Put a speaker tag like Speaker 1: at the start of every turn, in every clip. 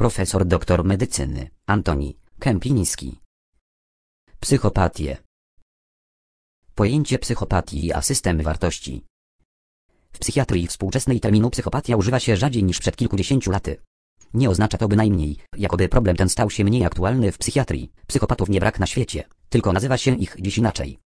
Speaker 1: Profesor doktor medycyny Antoni Kępiński. Psychopatię. Pojęcie psychopatii a system wartości. W psychiatrii współczesnej terminu psychopatia używa się rzadziej niż przed kilkudziesięciu laty. Nie oznacza to bynajmniej, jakoby problem ten stał się mniej aktualny w psychiatrii. Psychopatów nie brak na świecie, tylko nazywa się ich dziś inaczej.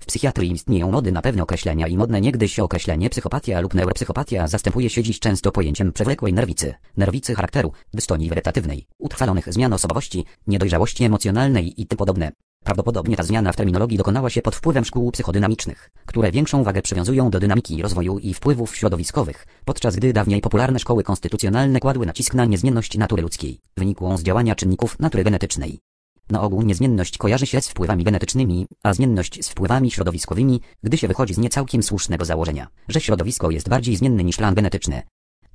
Speaker 1: W psychiatrii istnieją mody na pewne określenia i modne niegdyś określenie psychopatia lub neuropsychopatia zastępuje się dziś często pojęciem przewlekłej nerwicy, nerwicy charakteru, dystonii wegetatywnej, utrwalonych zmian osobowości, niedojrzałości emocjonalnej i tym podobne. Prawdopodobnie ta zmiana w terminologii dokonała się pod wpływem szkół psychodynamicznych, które większą wagę przywiązują do dynamiki rozwoju i wpływów środowiskowych, podczas gdy dawniej popularne szkoły konstytucjonalne kładły nacisk na niezmienność natury ludzkiej, wynikłą z działania czynników natury genetycznej. Na ogół niezmienność kojarzy się z wpływami genetycznymi, a zmienność z wpływami środowiskowymi, gdy się wychodzi z niecałkiem słusznego założenia, że środowisko jest bardziej zmienne niż plan genetyczny.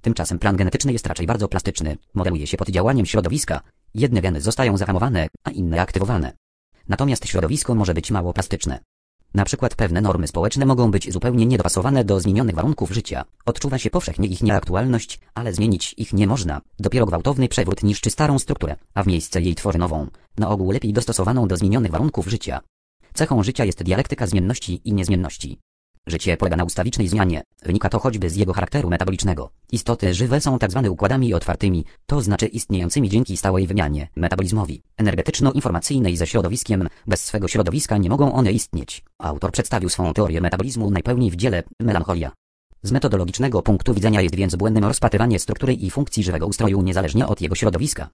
Speaker 1: Tymczasem plan genetyczny jest raczej bardzo plastyczny, modeluje się pod działaniem środowiska. Jedne geny zostają zahamowane, a inne aktywowane. Natomiast środowisko może być mało plastyczne. Na przykład pewne normy społeczne mogą być zupełnie niedopasowane do zmienionych warunków życia. Odczuwa się powszechnie ich nieaktualność, ale zmienić ich nie można. Dopiero gwałtowny przewrót niszczy starą strukturę, a w miejsce jej tworzy nową, na ogół lepiej dostosowaną do zmienionych warunków życia. Cechą życia jest dialektyka zmienności i niezmienności. Życie polega na ustawicznej zmianie. Wynika to choćby z jego charakteru metabolicznego. Istoty żywe są tzw. Tak układami otwartymi, to znaczy istniejącymi dzięki stałej wymianie, metabolizmowi, energetyczno-informacyjnej ze środowiskiem. Bez swego środowiska nie mogą one istnieć. Autor przedstawił swą teorię metabolizmu najpełniej w dziele Melancholia. Z metodologicznego punktu widzenia jest więc błędnym rozpatrywanie struktury i funkcji żywego ustroju niezależnie od jego środowiska.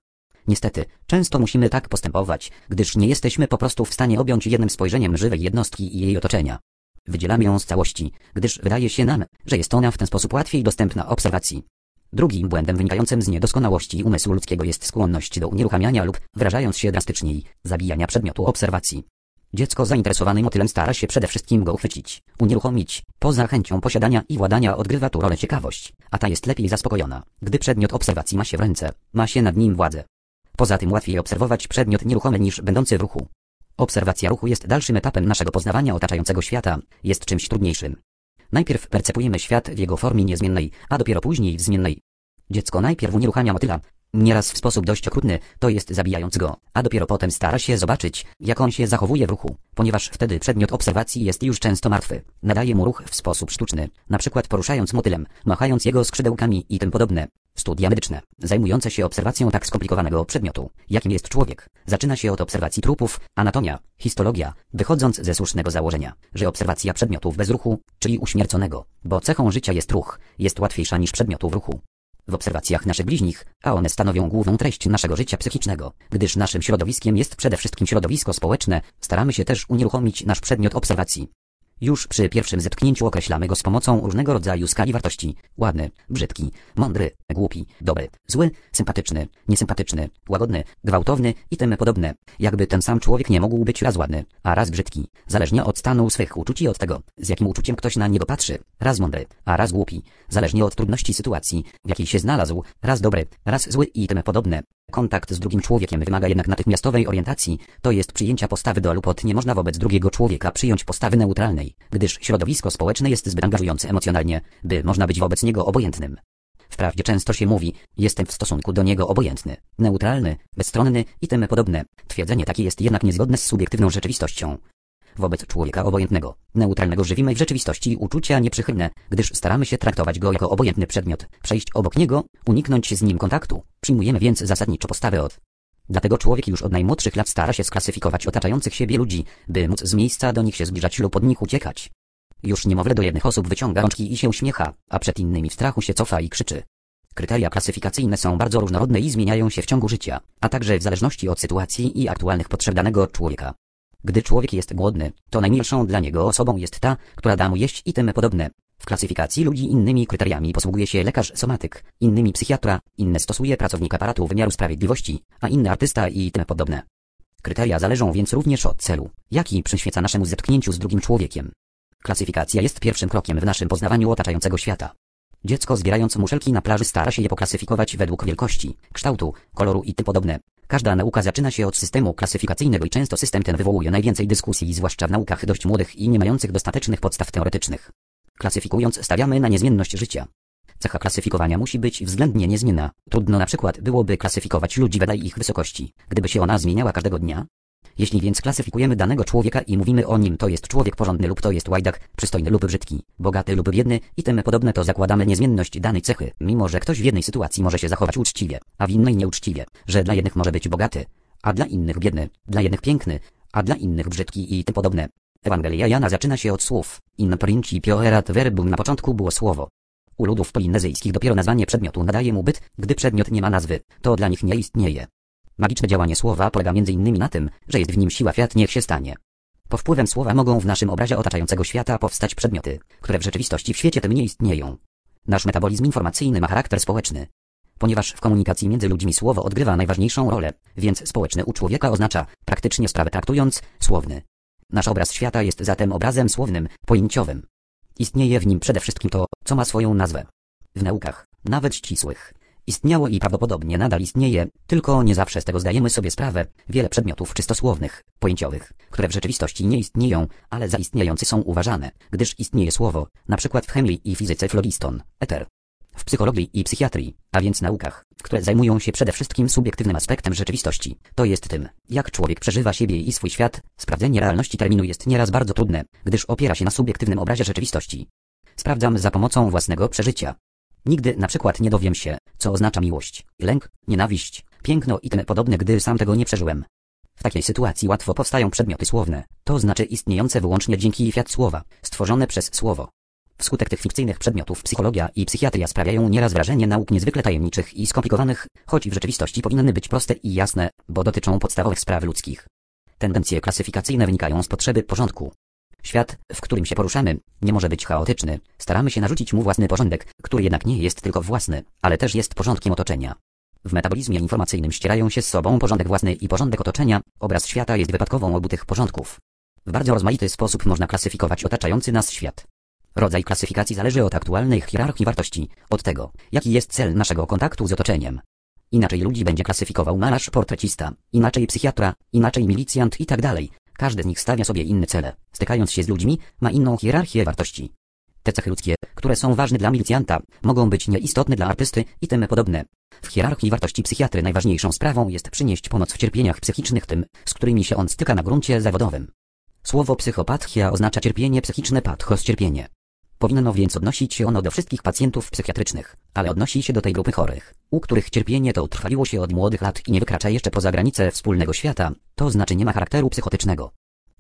Speaker 1: Niestety, często musimy tak postępować, gdyż nie jesteśmy po prostu w stanie objąć jednym spojrzeniem żywej jednostki i jej otoczenia. Wydzielamy ją z całości, gdyż wydaje się nam, że jest ona w ten sposób łatwiej dostępna obserwacji. Drugim błędem wynikającym z niedoskonałości umysłu ludzkiego jest skłonność do unieruchamiania lub, wyrażając się drastyczniej, zabijania przedmiotu obserwacji. Dziecko zainteresowane motylem stara się przede wszystkim go uchwycić, unieruchomić. Poza chęcią posiadania i władania odgrywa tu rolę ciekawość, a ta jest lepiej zaspokojona, gdy przedmiot obserwacji ma się w ręce, ma się nad nim władzę. Poza tym łatwiej obserwować przedmiot nieruchomy niż będący w ruchu. Obserwacja ruchu jest dalszym etapem naszego poznawania otaczającego świata, jest czymś trudniejszym. Najpierw percepujemy świat w jego formie niezmiennej, a dopiero później w zmiennej. Dziecko najpierw unieruchamia motyla, nieraz w sposób dość okrutny, to jest zabijając go, a dopiero potem stara się zobaczyć, jak on się zachowuje w ruchu, ponieważ wtedy przedmiot obserwacji jest już często martwy. Nadaje mu ruch w sposób sztuczny, na przykład poruszając motylem, machając jego skrzydełkami i tym podobne. Studia medyczne, zajmujące się obserwacją tak skomplikowanego przedmiotu, jakim jest człowiek, zaczyna się od obserwacji trupów, anatomia, histologia, wychodząc ze słusznego założenia, że obserwacja przedmiotów bez ruchu, czyli uśmierconego, bo cechą życia jest ruch, jest łatwiejsza niż przedmiotu w ruchu. W obserwacjach naszych bliźnich, a one stanowią główną treść naszego życia psychicznego, gdyż naszym środowiskiem jest przede wszystkim środowisko społeczne, staramy się też unieruchomić nasz przedmiot obserwacji. Już przy pierwszym zetknięciu określamy go z pomocą różnego rodzaju skali wartości. Ładny, brzydki, mądry, głupi, dobry, zły, sympatyczny, niesympatyczny, łagodny, gwałtowny i tym podobne. Jakby ten sam człowiek nie mógł być raz ładny, a raz brzydki. Zależnie od stanu swych uczuć i od tego, z jakim uczuciem ktoś na niego patrzy. Raz mądry, a raz głupi. Zależnie od trudności sytuacji, w jakiej się znalazł. Raz dobry, raz zły i tym podobne. Kontakt z drugim człowiekiem wymaga jednak natychmiastowej orientacji, to jest przyjęcia postawy do lub od nie można wobec drugiego człowieka przyjąć postawy neutralnej, gdyż środowisko społeczne jest zbyt angażujące emocjonalnie, by można być wobec niego obojętnym. Wprawdzie często się mówi, jestem w stosunku do niego obojętny, neutralny, bezstronny i tym podobne. Twierdzenie takie jest jednak niezgodne z subiektywną rzeczywistością. Wobec człowieka obojętnego, neutralnego żywimy w rzeczywistości uczucia nieprzychylne, gdyż staramy się traktować go jako obojętny przedmiot, przejść obok niego, uniknąć z nim kontaktu. Przyjmujemy więc zasadniczo postawę od. Dlatego człowiek już od najmłodszych lat stara się sklasyfikować otaczających siebie ludzi, by móc z miejsca do nich się zbliżać lub od nich uciekać. Już niemowlę do jednych osób wyciąga rączki i się uśmiecha, a przed innymi w strachu się cofa i krzyczy. Kryteria klasyfikacyjne są bardzo różnorodne i zmieniają się w ciągu życia, a także w zależności od sytuacji i aktualnych potrzeb danego człowieka. Gdy człowiek jest głodny, to najmilszą dla niego osobą jest ta, która da mu jeść i tym podobne. W klasyfikacji ludzi innymi kryteriami posługuje się lekarz somatyk, innymi psychiatra, inne stosuje pracownik aparatu wymiaru sprawiedliwości, a inny artysta i tym podobne. Kryteria zależą więc również od celu, jaki przyświeca naszemu zetknięciu z drugim człowiekiem. Klasyfikacja jest pierwszym krokiem w naszym poznawaniu otaczającego świata. Dziecko zbierając muszelki na plaży stara się je poklasyfikować według wielkości, kształtu, koloru i tym podobne. Każda nauka zaczyna się od systemu klasyfikacyjnego i często system ten wywołuje najwięcej dyskusji, zwłaszcza w naukach dość młodych i nie mających dostatecznych podstaw teoretycznych. Klasyfikując stawiamy na niezmienność życia. Cecha klasyfikowania musi być względnie niezmienna. Trudno na przykład byłoby klasyfikować ludzi wedle ich wysokości, gdyby się ona zmieniała każdego dnia. Jeśli więc klasyfikujemy danego człowieka i mówimy o nim to jest człowiek porządny lub to jest łajdak, przystojny lub brzydki, bogaty lub biedny i tym podobne to zakładamy niezmienność danej cechy, mimo że ktoś w jednej sytuacji może się zachować uczciwie, a w innej nieuczciwie, że dla jednych może być bogaty, a dla innych biedny, dla jednych piękny, a dla innych brzydki i tym podobne. Ewangelia Jana zaczyna się od słów in principio erat verbum na początku było słowo. U ludów polinezyjskich dopiero nazwanie przedmiotu nadaje mu byt, gdy przedmiot nie ma nazwy, to dla nich nie istnieje. Magiczne działanie słowa polega m.in. na tym, że jest w nim siła fiat niech się stanie. Po wpływem słowa mogą w naszym obrazie otaczającego świata powstać przedmioty, które w rzeczywistości w świecie tym nie istnieją. Nasz metabolizm informacyjny ma charakter społeczny. Ponieważ w komunikacji między ludźmi słowo odgrywa najważniejszą rolę, więc społeczny u człowieka oznacza, praktycznie sprawę traktując, słowny. Nasz obraz świata jest zatem obrazem słownym, pojęciowym. Istnieje w nim przede wszystkim to, co ma swoją nazwę. W naukach, nawet ścisłych, istniało i prawdopodobnie nadal istnieje, tylko nie zawsze z tego zdajemy sobie sprawę, wiele przedmiotów czystosłownych, pojęciowych, które w rzeczywistości nie istnieją, ale za istniejące są uważane, gdyż istnieje słowo, na przykład w chemii i fizyce phlogiston, eter. W psychologii i psychiatrii, a więc naukach, które zajmują się przede wszystkim subiektywnym aspektem rzeczywistości, to jest tym, jak człowiek przeżywa siebie i swój świat, sprawdzenie realności terminu jest nieraz bardzo trudne, gdyż opiera się na subiektywnym obrazie rzeczywistości. Sprawdzam za pomocą własnego przeżycia, Nigdy na przykład nie dowiem się, co oznacza miłość, lęk, nienawiść, piękno i tym podobne, gdy sam tego nie przeżyłem. W takiej sytuacji łatwo powstają przedmioty słowne, to znaczy istniejące wyłącznie dzięki fiat słowa, stworzone przez słowo. Wskutek tych fikcyjnych przedmiotów psychologia i psychiatria sprawiają nieraz wrażenie nauk niezwykle tajemniczych i skomplikowanych, choć w rzeczywistości powinny być proste i jasne, bo dotyczą podstawowych spraw ludzkich. Tendencje klasyfikacyjne wynikają z potrzeby porządku, Świat, w którym się poruszamy, nie może być chaotyczny. Staramy się narzucić mu własny porządek, który jednak nie jest tylko własny, ale też jest porządkiem otoczenia. W metabolizmie informacyjnym ścierają się z sobą porządek własny i porządek otoczenia, obraz świata jest wypadkową obu tych porządków. W bardzo rozmaity sposób można klasyfikować otaczający nas świat. Rodzaj klasyfikacji zależy od aktualnej hierarchii wartości, od tego, jaki jest cel naszego kontaktu z otoczeniem. Inaczej ludzi będzie klasyfikował malarz portrecista, inaczej psychiatra, inaczej milicjant i tak każdy z nich stawia sobie inne cele. Stykając się z ludźmi, ma inną hierarchię wartości. Te cechy ludzkie, które są ważne dla milicjanta, mogą być nieistotne dla artysty i tym podobne. W hierarchii wartości psychiatry najważniejszą sprawą jest przynieść pomoc w cierpieniach psychicznych tym, z którymi się on styka na gruncie zawodowym. Słowo psychopatia oznacza cierpienie psychiczne pathos cierpienie. Powinno więc odnosić się ono do wszystkich pacjentów psychiatrycznych, ale odnosi się do tej grupy chorych, u których cierpienie to trwaliło się od młodych lat i nie wykracza jeszcze poza granice wspólnego świata, to znaczy nie ma charakteru psychotycznego.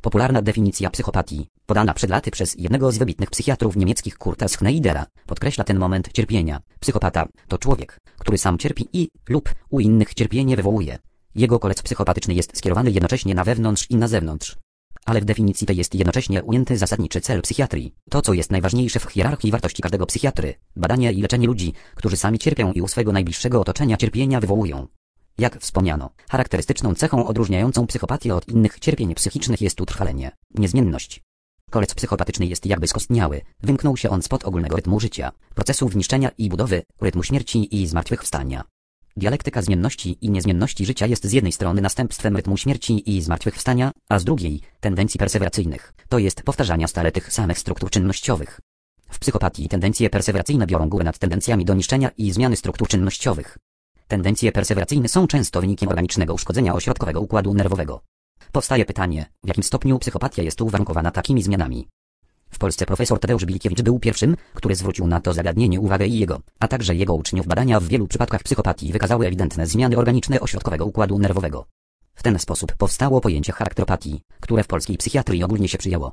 Speaker 1: Popularna definicja psychopatii, podana przed laty przez jednego z wybitnych psychiatrów niemieckich Kurta Schneidera, podkreśla ten moment cierpienia. Psychopata to człowiek, który sam cierpi i lub u innych cierpienie wywołuje. Jego kolec psychopatyczny jest skierowany jednocześnie na wewnątrz i na zewnątrz ale w definicji tej jest jednocześnie ujęty zasadniczy cel psychiatrii. To, co jest najważniejsze w hierarchii wartości każdego psychiatry. Badanie i leczenie ludzi, którzy sami cierpią i u swego najbliższego otoczenia cierpienia wywołują. Jak wspomniano, charakterystyczną cechą odróżniającą psychopatię od innych cierpień psychicznych jest utrwalenie, niezmienność. Kolec psychopatyczny jest jakby skostniały, wymknął się on spod ogólnego rytmu życia, procesów niszczenia i budowy, rytmu śmierci i zmartwychwstania. Dialektyka zmienności i niezmienności życia jest z jednej strony następstwem rytmu śmierci i zmartwychwstania, a z drugiej tendencji perseweracyjnych, to jest powtarzania stale tych samych struktur czynnościowych. W psychopatii tendencje perseweracyjne biorą górę nad tendencjami do niszczenia i zmiany struktur czynnościowych. Tendencje perseweracyjne są często wynikiem organicznego uszkodzenia ośrodkowego układu nerwowego. Powstaje pytanie, w jakim stopniu psychopatia jest uwarunkowana takimi zmianami. W Polsce profesor Tadeusz Bilkiewicz był pierwszym, który zwrócił na to zagadnienie uwagę i jego, a także jego uczniów badania w wielu przypadkach psychopatii wykazały ewidentne zmiany organiczne ośrodkowego układu nerwowego. W ten sposób powstało pojęcie charakteropatii, które w polskiej psychiatrii ogólnie się przyjęło.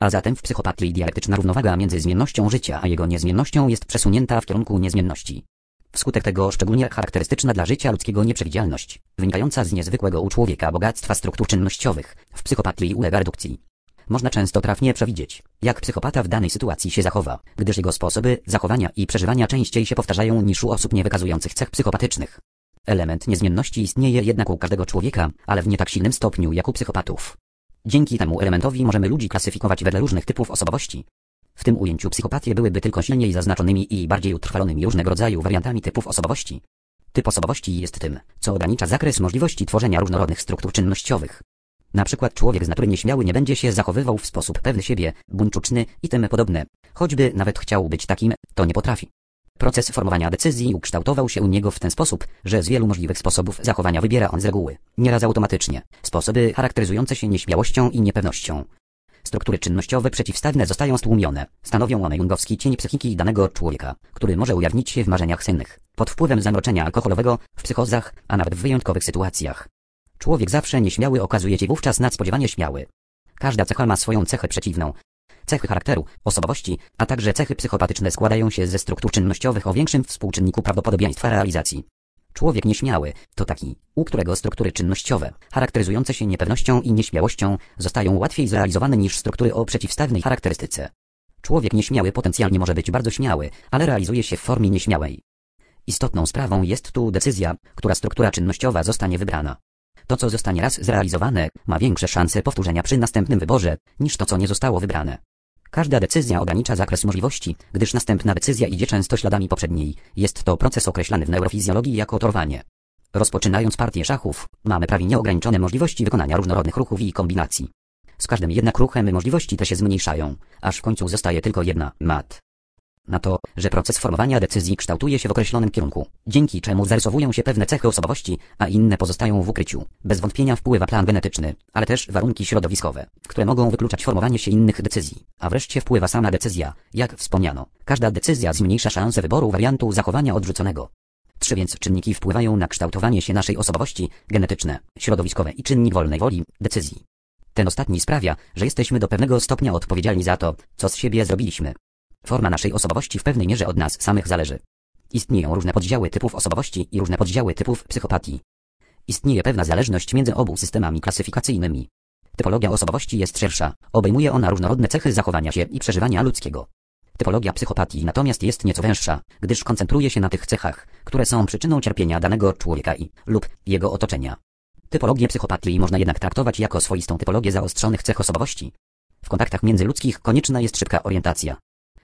Speaker 1: A zatem w psychopatii dialektyczna równowaga między zmiennością życia a jego niezmiennością jest przesunięta w kierunku niezmienności. Wskutek tego szczególnie charakterystyczna dla życia ludzkiego nieprzewidzialność, wynikająca z niezwykłego u człowieka bogactwa struktur czynnościowych, w psychopatii ulega redukcji można często trafnie przewidzieć, jak psychopata w danej sytuacji się zachowa, gdyż jego sposoby zachowania i przeżywania częściej się powtarzają niż u osób nie wykazujących cech psychopatycznych. Element niezmienności istnieje jednak u każdego człowieka, ale w nie tak silnym stopniu jak u psychopatów. Dzięki temu elementowi możemy ludzi klasyfikować wedle różnych typów osobowości. W tym ujęciu psychopatie byłyby tylko silniej zaznaczonymi i bardziej utrwalonymi różnego rodzaju wariantami typów osobowości. Typ osobowości jest tym, co ogranicza zakres możliwości tworzenia różnorodnych struktur czynnościowych. Na przykład człowiek z natury nieśmiały nie będzie się zachowywał w sposób pewny siebie, buńczuczny i tym podobne. Choćby nawet chciał być takim, to nie potrafi. Proces formowania decyzji ukształtował się u niego w ten sposób, że z wielu możliwych sposobów zachowania wybiera on z reguły, nieraz automatycznie, sposoby charakteryzujące się nieśmiałością i niepewnością. Struktury czynnościowe przeciwstawne zostają stłumione, stanowią one jungowski cień psychiki danego człowieka, który może ujawnić się w marzeniach sennych, pod wpływem zamroczenia alkoholowego, w psychozach, a nawet w wyjątkowych sytuacjach. Człowiek zawsze nieśmiały okazuje się wówczas nadspodziewanie śmiały. Każda cecha ma swoją cechę przeciwną, Cechy charakteru, osobowości, a także cechy psychopatyczne składają się ze struktur czynnościowych o większym współczynniku prawdopodobieństwa realizacji. Człowiek nieśmiały to taki, u którego struktury czynnościowe, charakteryzujące się niepewnością i nieśmiałością, zostają łatwiej zrealizowane niż struktury o przeciwstawnej charakterystyce. Człowiek nieśmiały potencjalnie może być bardzo śmiały, ale realizuje się w formie nieśmiałej. Istotną sprawą jest tu decyzja, która struktura czynnościowa zostanie wybrana. To, co zostanie raz zrealizowane, ma większe szanse powtórzenia przy następnym wyborze, niż to, co nie zostało wybrane. Każda decyzja ogranicza zakres możliwości, gdyż następna decyzja idzie często śladami poprzedniej. Jest to proces określany w neurofizjologii jako torwanie. Rozpoczynając partię szachów, mamy prawie nieograniczone możliwości wykonania różnorodnych ruchów i kombinacji. Z każdym jednak ruchem możliwości te się zmniejszają, aż w końcu zostaje tylko jedna, mat na to, że proces formowania decyzji kształtuje się w określonym kierunku, dzięki czemu zarysowują się pewne cechy osobowości, a inne pozostają w ukryciu. Bez wątpienia wpływa plan genetyczny, ale też warunki środowiskowe, które mogą wykluczać formowanie się innych decyzji. A wreszcie wpływa sama decyzja, jak wspomniano. Każda decyzja zmniejsza szanse wyboru wariantu zachowania odrzuconego. Trzy więc czynniki wpływają na kształtowanie się naszej osobowości, genetyczne, środowiskowe i czynnik wolnej woli, decyzji. Ten ostatni sprawia, że jesteśmy do pewnego stopnia odpowiedzialni za to, co z siebie zrobiliśmy. Forma naszej osobowości w pewnej mierze od nas samych zależy. Istnieją różne poddziały typów osobowości i różne poddziały typów psychopatii. Istnieje pewna zależność między obu systemami klasyfikacyjnymi. Typologia osobowości jest szersza, obejmuje ona różnorodne cechy zachowania się i przeżywania ludzkiego. Typologia psychopatii natomiast jest nieco węższa, gdyż koncentruje się na tych cechach, które są przyczyną cierpienia danego człowieka i lub jego otoczenia. Typologię psychopatii można jednak traktować jako swoistą typologię zaostrzonych cech osobowości. W kontaktach międzyludzkich konieczna jest szybka orientacja.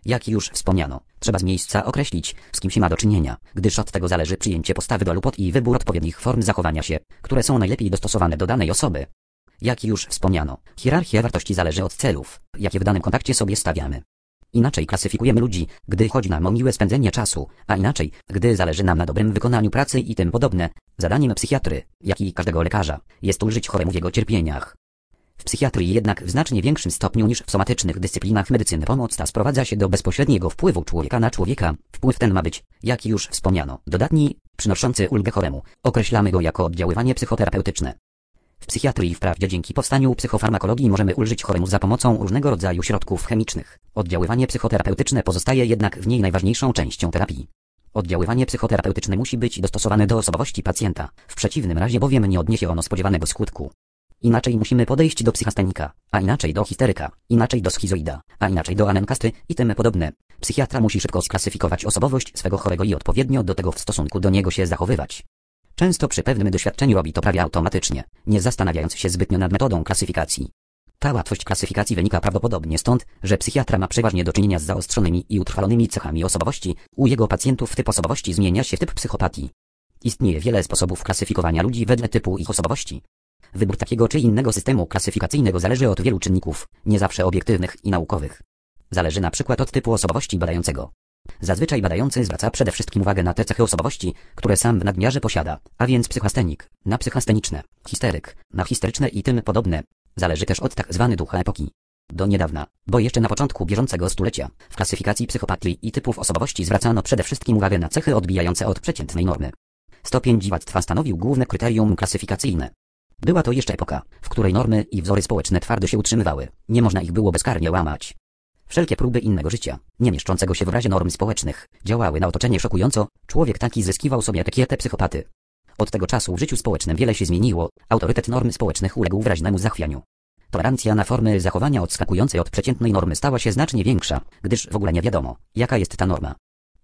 Speaker 1: Jak już wspomniano, trzeba z miejsca określić, z kim się ma do czynienia, gdyż od tego zależy przyjęcie postawy do lub i wybór odpowiednich form zachowania się, które są najlepiej dostosowane do danej osoby. Jak już wspomniano, hierarchia wartości zależy od celów, jakie w danym kontakcie sobie stawiamy. Inaczej klasyfikujemy ludzi, gdy chodzi nam o miłe spędzenie czasu, a inaczej, gdy zależy nam na dobrym wykonaniu pracy i tym podobne. Zadaniem psychiatry, jak i każdego lekarza, jest ulżyć choremu w jego cierpieniach. W psychiatrii jednak w znacznie większym stopniu niż w somatycznych dyscyplinach medycyny pomoc ta sprowadza się do bezpośredniego wpływu człowieka na człowieka. Wpływ ten ma być, jak już wspomniano, dodatni, przynoszący ulgę choremu. Określamy go jako oddziaływanie psychoterapeutyczne. W psychiatrii wprawdzie dzięki powstaniu psychofarmakologii możemy ulżyć choremu za pomocą różnego rodzaju środków chemicznych. Oddziaływanie psychoterapeutyczne pozostaje jednak w niej najważniejszą częścią terapii. Oddziaływanie psychoterapeutyczne musi być dostosowane do osobowości pacjenta, w przeciwnym razie bowiem nie odniesie ono spodziewanego skutku. Inaczej musimy podejść do psychastenika, a inaczej do histeryka, inaczej do schizoida, a inaczej do anenkasty i tym podobne. Psychiatra musi szybko sklasyfikować osobowość swego chorego i odpowiednio do tego w stosunku do niego się zachowywać. Często przy pewnym doświadczeniu robi to prawie automatycznie, nie zastanawiając się zbytnio nad metodą klasyfikacji. Ta łatwość klasyfikacji wynika prawdopodobnie stąd, że psychiatra ma przeważnie do czynienia z zaostrzonymi i utrwalonymi cechami osobowości. U jego pacjentów typ osobowości zmienia się w typ psychopatii. Istnieje wiele sposobów klasyfikowania ludzi wedle typu ich osobowości. Wybór takiego czy innego systemu klasyfikacyjnego zależy od wielu czynników, nie zawsze obiektywnych i naukowych. Zależy na przykład od typu osobowości badającego. Zazwyczaj badający zwraca przede wszystkim uwagę na te cechy osobowości, które sam w nadmiarze posiada, a więc psychastenik, na psychasteniczne, histeryk, na histeryczne i tym podobne. Zależy też od tak zwany ducha epoki. Do niedawna, bo jeszcze na początku bieżącego stulecia, w klasyfikacji psychopatii i typów osobowości zwracano przede wszystkim uwagę na cechy odbijające od przeciętnej normy. Stopień dziwactwa stanowił główne kryterium klasyfikacyjne. Była to jeszcze epoka, w której normy i wzory społeczne twardo się utrzymywały. Nie można ich było bezkarnie łamać. Wszelkie próby innego życia, nie mieszczącego się w razie norm społecznych, działały na otoczenie szokująco. Człowiek taki zyskiwał sobie etykietę psychopaty. Od tego czasu w życiu społecznym wiele się zmieniło, autorytet norm społecznych uległ wyraźnemu zachwianiu. Tolerancja na formy zachowania odskakującej od przeciętnej normy stała się znacznie większa, gdyż w ogóle nie wiadomo, jaka jest ta norma.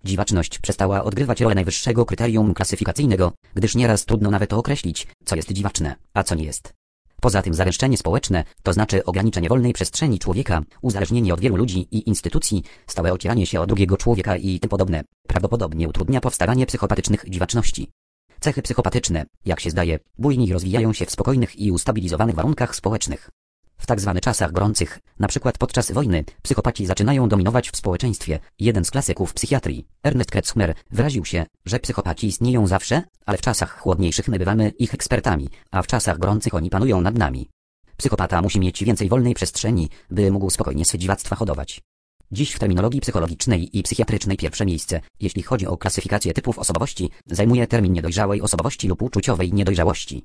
Speaker 1: Dziwaczność przestała odgrywać rolę najwyższego kryterium klasyfikacyjnego, gdyż nieraz trudno nawet określić, co jest dziwaczne, a co nie jest. Poza tym zaręczenie społeczne, to znaczy ograniczenie wolnej przestrzeni człowieka, uzależnienie od wielu ludzi i instytucji, stałe ocieranie się o drugiego człowieka i tym podobne, prawdopodobnie utrudnia powstawanie psychopatycznych dziwaczności. Cechy psychopatyczne, jak się zdaje, bujniej rozwijają się w spokojnych i ustabilizowanych warunkach społecznych. W tak czasach gorących, przykład podczas wojny, psychopaci zaczynają dominować w społeczeństwie. Jeden z klasyków psychiatrii, Ernest Kretzmer, wyraził się, że psychopaci istnieją zawsze, ale w czasach chłodniejszych my bywamy ich ekspertami, a w czasach gorących oni panują nad nami. Psychopata musi mieć więcej wolnej przestrzeni, by mógł spokojnie swe dziwactwa hodować. Dziś w terminologii psychologicznej i psychiatrycznej pierwsze miejsce, jeśli chodzi o klasyfikację typów osobowości, zajmuje termin niedojrzałej osobowości lub uczuciowej niedojrzałości.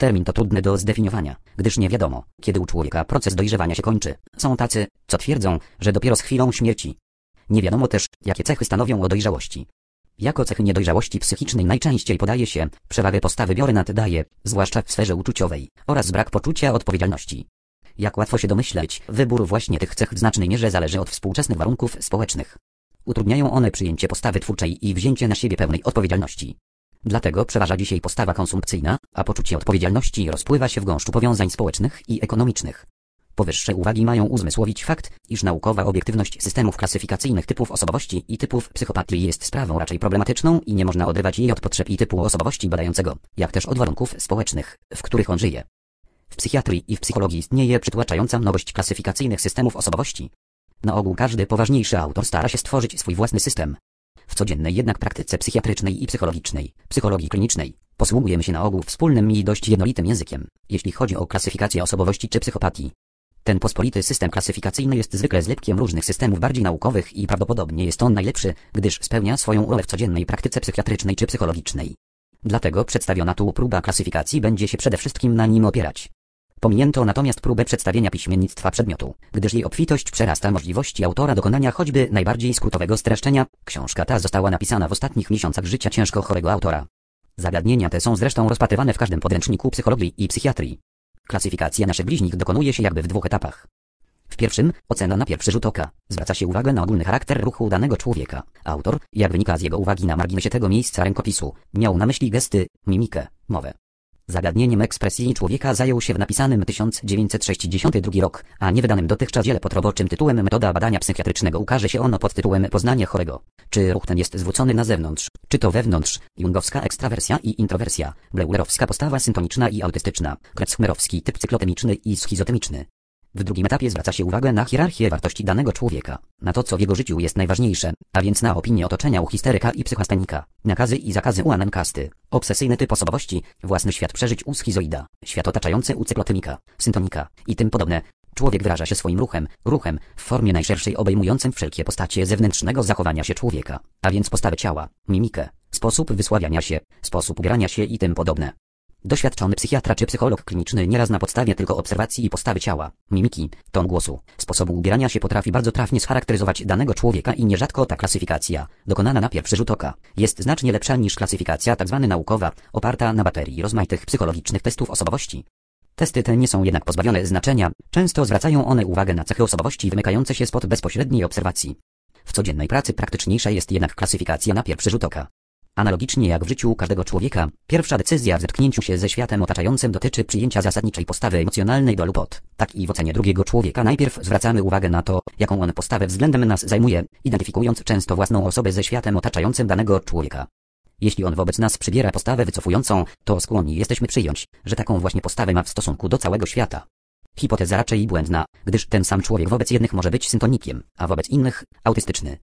Speaker 1: Termin to trudny do zdefiniowania, gdyż nie wiadomo, kiedy u człowieka proces dojrzewania się kończy. Są tacy, co twierdzą, że dopiero z chwilą śmierci. Nie wiadomo też, jakie cechy stanowią o dojrzałości. Jako cechy niedojrzałości psychicznej najczęściej podaje się przewagę postawy biorę nad daje, zwłaszcza w sferze uczuciowej, oraz brak poczucia odpowiedzialności. Jak łatwo się domyśleć, wybór właśnie tych cech w znacznej mierze zależy od współczesnych warunków społecznych. Utrudniają one przyjęcie postawy twórczej i wzięcie na siebie pełnej odpowiedzialności. Dlatego przeważa dzisiaj postawa konsumpcyjna, a poczucie odpowiedzialności rozpływa się w gąszczu powiązań społecznych i ekonomicznych. Powyższe uwagi mają uzmysłowić fakt, iż naukowa obiektywność systemów klasyfikacyjnych typów osobowości i typów psychopatii jest sprawą raczej problematyczną i nie można odrywać jej od potrzeb i typu osobowości badającego, jak też od warunków społecznych, w których on żyje. W psychiatrii i w psychologii istnieje przytłaczająca mnogość klasyfikacyjnych systemów osobowości. Na ogół każdy poważniejszy autor stara się stworzyć swój własny system. W codziennej jednak praktyce psychiatrycznej i psychologicznej, psychologii klinicznej, posługujemy się na ogół wspólnym i dość jednolitym językiem, jeśli chodzi o klasyfikację osobowości czy psychopatii. Ten pospolity system klasyfikacyjny jest zwykle zlepkiem różnych systemów bardziej naukowych i prawdopodobnie jest on najlepszy, gdyż spełnia swoją rolę w codziennej praktyce psychiatrycznej czy psychologicznej. Dlatego przedstawiona tu próba klasyfikacji będzie się przede wszystkim na nim opierać. Pominięto natomiast próbę przedstawienia piśmiennictwa przedmiotu, gdyż jej obfitość przerasta możliwości autora dokonania choćby najbardziej skrótowego streszczenia. Książka ta została napisana w ostatnich miesiącach życia ciężko chorego autora. Zagadnienia te są zresztą rozpatrywane w każdym podręczniku psychologii i psychiatrii. Klasyfikacja naszych bliźnich dokonuje się jakby w dwóch etapach. W pierwszym, ocena na pierwszy rzut oka, zwraca się uwagę na ogólny charakter ruchu danego człowieka. Autor, jak wynika z jego uwagi na marginesie tego miejsca rękopisu, miał na myśli gesty, mimikę, mowę. Zagadnieniem ekspresji człowieka zajął się w napisanym 1962 rok, a nie wydanym dotychczas dziele pod roboczym tytułem Metoda badania psychiatrycznego ukaże się ono pod tytułem Poznanie chorego. Czy ruch ten jest zwrócony na zewnątrz, czy to wewnątrz, jungowska ekstrawersja i introwersja, bleulerowska postawa syntoniczna i autystyczna, krecmerowski typ cyklotemiczny i schizotemiczny. W drugim etapie zwraca się uwagę na hierarchię wartości danego człowieka, na to co w jego życiu jest najważniejsze, a więc na opinię otoczenia u histeryka i psychastenika, nakazy i zakazy u anenkasty, obsesyjny typ osobowości, własny świat przeżyć u schizoida, świat otaczający u cyklotemika, syntonika i tym podobne. Człowiek wyraża się swoim ruchem, ruchem, w formie najszerszej obejmującym wszelkie postacie zewnętrznego zachowania się człowieka, a więc postawę ciała, mimikę, sposób wysławiania się, sposób ubierania się i tym podobne. Doświadczony psychiatra czy psycholog kliniczny nieraz na podstawie tylko obserwacji i postawy ciała, mimiki, ton głosu, sposobu ubierania się potrafi bardzo trafnie scharakteryzować danego człowieka i nierzadko ta klasyfikacja, dokonana na pierwszy rzut oka, jest znacznie lepsza niż klasyfikacja tzw. Tak naukowa, oparta na baterii rozmaitych psychologicznych testów osobowości. Testy te nie są jednak pozbawione znaczenia, często zwracają one uwagę na cechy osobowości wymykające się spod bezpośredniej obserwacji. W codziennej pracy praktyczniejsza jest jednak klasyfikacja na pierwszy rzut oka. Analogicznie jak w życiu każdego człowieka, pierwsza decyzja w zetknięciu się ze światem otaczającym dotyczy przyjęcia zasadniczej postawy emocjonalnej do lub od. Tak i w ocenie drugiego człowieka najpierw zwracamy uwagę na to, jaką on postawę względem nas zajmuje, identyfikując często własną osobę ze światem otaczającym danego człowieka. Jeśli on wobec nas przybiera postawę wycofującą, to skłonni jesteśmy przyjąć, że taką właśnie postawę ma w stosunku do całego świata. Hipoteza raczej błędna, gdyż ten sam człowiek wobec jednych może być syntonikiem, a wobec innych autystyczny.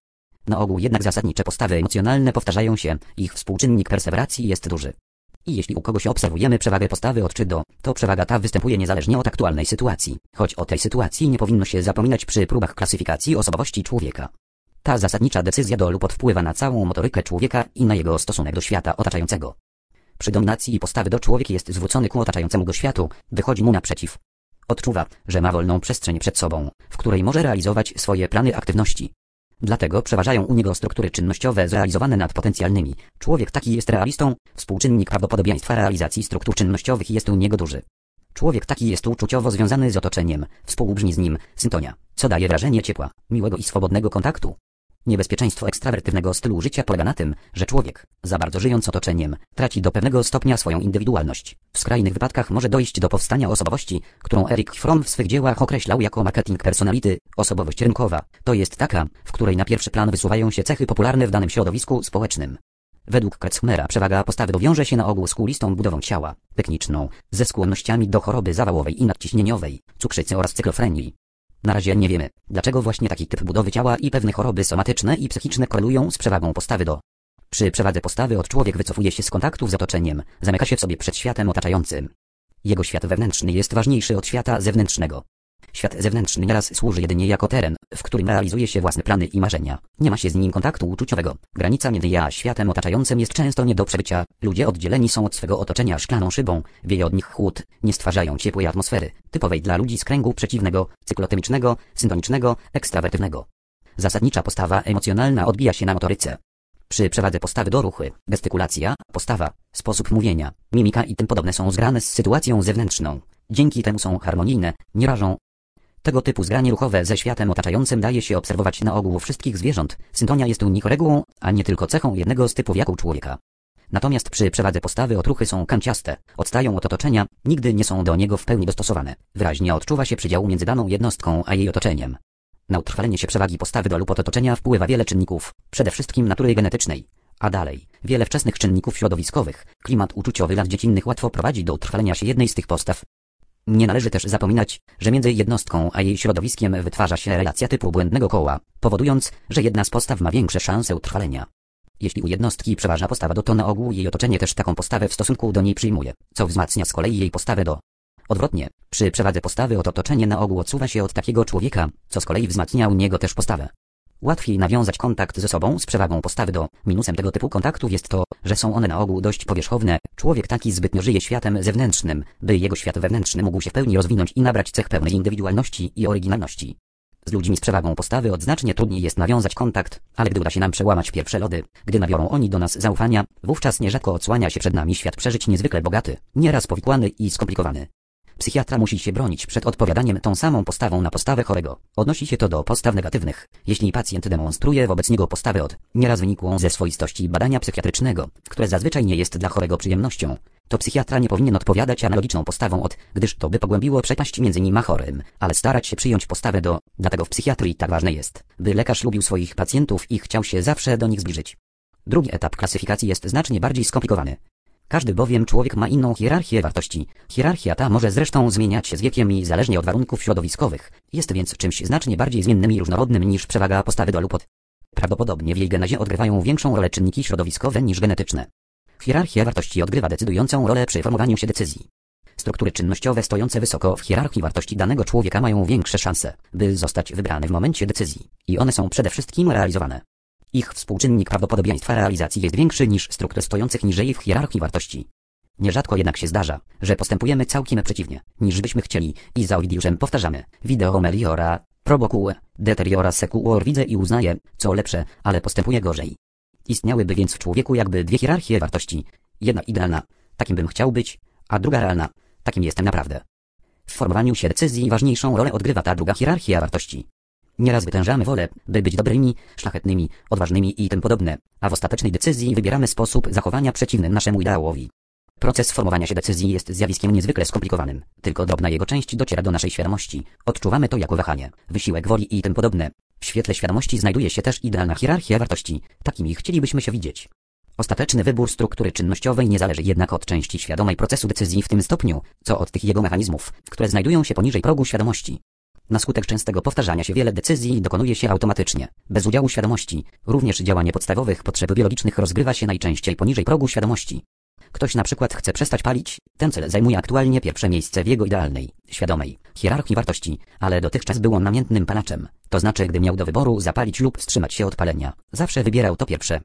Speaker 1: Na ogół jednak zasadnicze postawy emocjonalne powtarzają się, ich współczynnik perseweracji jest duży. I jeśli u kogoś obserwujemy przewagę postawy od czy do, to przewaga ta występuje niezależnie od aktualnej sytuacji, choć o tej sytuacji nie powinno się zapominać przy próbach klasyfikacji osobowości człowieka. Ta zasadnicza decyzja do lub od wpływa na całą motorykę człowieka i na jego stosunek do świata otaczającego. Przy dominacji postawy do człowiek jest zwrócony ku otaczającemu go światu, wychodzi mu naprzeciw. Odczuwa, że ma wolną przestrzeń przed sobą, w której może realizować swoje plany aktywności. Dlatego przeważają u niego struktury czynnościowe zrealizowane nad potencjalnymi. Człowiek taki jest realistą, współczynnik prawdopodobieństwa realizacji struktur czynnościowych jest u niego duży. Człowiek taki jest uczuciowo związany z otoczeniem, współbrzmi z nim, syntonia, co daje wrażenie ciepła, miłego i swobodnego kontaktu. Niebezpieczeństwo ekstrawertywnego stylu życia polega na tym, że człowiek, za bardzo żyjąc otoczeniem, traci do pewnego stopnia swoją indywidualność. W skrajnych wypadkach może dojść do powstania osobowości, którą Eric Fromm w swych dziełach określał jako marketing personality, osobowość rynkowa. To jest taka, w której na pierwszy plan wysuwają się cechy popularne w danym środowisku społecznym. Według Kretzmera przewaga postawy dowiąże się na ogół z kulistą budową ciała, tekniczną, ze skłonnościami do choroby zawałowej i nadciśnieniowej, cukrzycy oraz cyklofrenii. Na razie nie wiemy, dlaczego właśnie taki typ budowy ciała i pewne choroby somatyczne i psychiczne korelują z przewagą postawy do. Przy przewadze postawy od człowiek wycofuje się z kontaktów z otoczeniem, zamyka się w sobie przed światem otaczającym. Jego świat wewnętrzny jest ważniejszy od świata zewnętrznego. Świat zewnętrzny nieraz służy jedynie jako teren, w którym realizuje się własne plany i marzenia. Nie ma się z nim kontaktu uczuciowego. Granica między ja a światem otaczającym jest często nie do przebycia. Ludzie oddzieleni są od swego otoczenia szklaną szybą, wieje od nich chłód, nie stwarzają ciepłej atmosfery, typowej dla ludzi z kręgu przeciwnego, cyklotemicznego, syntonicznego, ekstrawertywnego. Zasadnicza postawa emocjonalna odbija się na motoryce. Przy przewadze postawy do ruchy, gestykulacja, postawa, sposób mówienia, mimika i tym podobne są zgrane z sytuacją zewnętrzną. Dzięki temu są harmonijne, nie rażą. Tego typu zgranie ruchowe ze światem otaczającym daje się obserwować na ogół wszystkich zwierząt. Syntonia jest u nich regułą, a nie tylko cechą jednego z typów jak u człowieka. Natomiast przy przewadze postawy odruchy są kanciaste, odstają od otoczenia, nigdy nie są do niego w pełni dostosowane. Wyraźnie odczuwa się przydział między daną jednostką a jej otoczeniem. Na utrwalenie się przewagi postawy do lub od otoczenia wpływa wiele czynników, przede wszystkim natury genetycznej. A dalej, wiele wczesnych czynników środowiskowych, klimat uczuciowy lat dziecinnych łatwo prowadzi do utrwalenia się jednej z tych postaw. Nie należy też zapominać, że między jednostką a jej środowiskiem wytwarza się relacja typu błędnego koła, powodując, że jedna z postaw ma większe szanse utrwalenia. Jeśli u jednostki przeważa postawa do to na ogół jej otoczenie też taką postawę w stosunku do niej przyjmuje, co wzmacnia z kolei jej postawę do. Odwrotnie, przy przewadze postawy od otoczenie na ogół odsuwa się od takiego człowieka, co z kolei wzmacnia u niego też postawę. Łatwiej nawiązać kontakt ze sobą z przewagą postawy do. Minusem tego typu kontaktów jest to, że są one na ogół dość powierzchowne. Człowiek taki zbytnio żyje światem zewnętrznym, by jego świat wewnętrzny mógł się w pełni rozwinąć i nabrać cech pełnej indywidualności i oryginalności. Z ludźmi z przewagą postawy odznacznie trudniej jest nawiązać kontakt, ale gdy uda się nam przełamać pierwsze lody, gdy nabiorą oni do nas zaufania, wówczas nierzadko odsłania się przed nami świat przeżyć niezwykle bogaty, nieraz powikłany i skomplikowany. Psychiatra musi się bronić przed odpowiadaniem tą samą postawą na postawę chorego. Odnosi się to do postaw negatywnych. Jeśli pacjent demonstruje wobec niego postawę od, nieraz wynikłą ze swoistości badania psychiatrycznego, które zazwyczaj nie jest dla chorego przyjemnością, to psychiatra nie powinien odpowiadać analogiczną postawą od, gdyż to by pogłębiło przepaść między nim a chorym, ale starać się przyjąć postawę do, dlatego w psychiatrii tak ważne jest, by lekarz lubił swoich pacjentów i chciał się zawsze do nich zbliżyć. Drugi etap klasyfikacji jest znacznie bardziej skomplikowany. Każdy bowiem człowiek ma inną hierarchię wartości. Hierarchia ta może zresztą zmieniać się z wiekiem i zależnie od warunków środowiskowych. Jest więc czymś znacznie bardziej zmiennym i różnorodnym niż przewaga postawy do lub od. Prawdopodobnie w jej genezie odgrywają większą rolę czynniki środowiskowe niż genetyczne. Hierarchia wartości odgrywa decydującą rolę przy formowaniu się decyzji. Struktury czynnościowe stojące wysoko w hierarchii wartości danego człowieka mają większe szanse, by zostać wybrane w momencie decyzji. I one są przede wszystkim realizowane. Ich współczynnik prawdopodobieństwa realizacji jest większy niż struktur stojących niżej w hierarchii wartości. Nierzadko jednak się zdarza, że postępujemy całkiem przeciwnie, niż byśmy chcieli i za Ovidiuszem powtarzamy. Video meliora, probokue, deteriora secuor widzę i uznaję, co lepsze, ale postępuje gorzej. Istniałyby więc w człowieku jakby dwie hierarchie wartości. Jedna idealna, takim bym chciał być, a druga realna, takim jestem naprawdę. W formowaniu się decyzji ważniejszą rolę odgrywa ta druga hierarchia wartości. Nieraz wytężamy wolę, by być dobrymi, szlachetnymi, odważnymi i tym podobne, a w ostatecznej decyzji wybieramy sposób zachowania przeciwny naszemu ideałowi. Proces formowania się decyzji jest zjawiskiem niezwykle skomplikowanym. Tylko drobna jego część dociera do naszej świadomości. Odczuwamy to jako wahanie, wysiłek woli i tym podobne. W świetle świadomości znajduje się też idealna hierarchia wartości. Takimi chcielibyśmy się widzieć. Ostateczny wybór struktury czynnościowej nie zależy jednak od części świadomej procesu decyzji w tym stopniu, co od tych jego mechanizmów, które znajdują się poniżej progu świadomości. Na skutek częstego powtarzania się wiele decyzji dokonuje się automatycznie, bez udziału świadomości. Również działanie podstawowych potrzeb biologicznych rozgrywa się najczęściej poniżej progu świadomości. Ktoś na przykład chce przestać palić, ten cel zajmuje aktualnie pierwsze miejsce w jego idealnej, świadomej hierarchii wartości, ale dotychczas był on namiętnym palaczem. To znaczy, gdy miał do wyboru zapalić lub wstrzymać się od palenia, zawsze wybierał to pierwsze.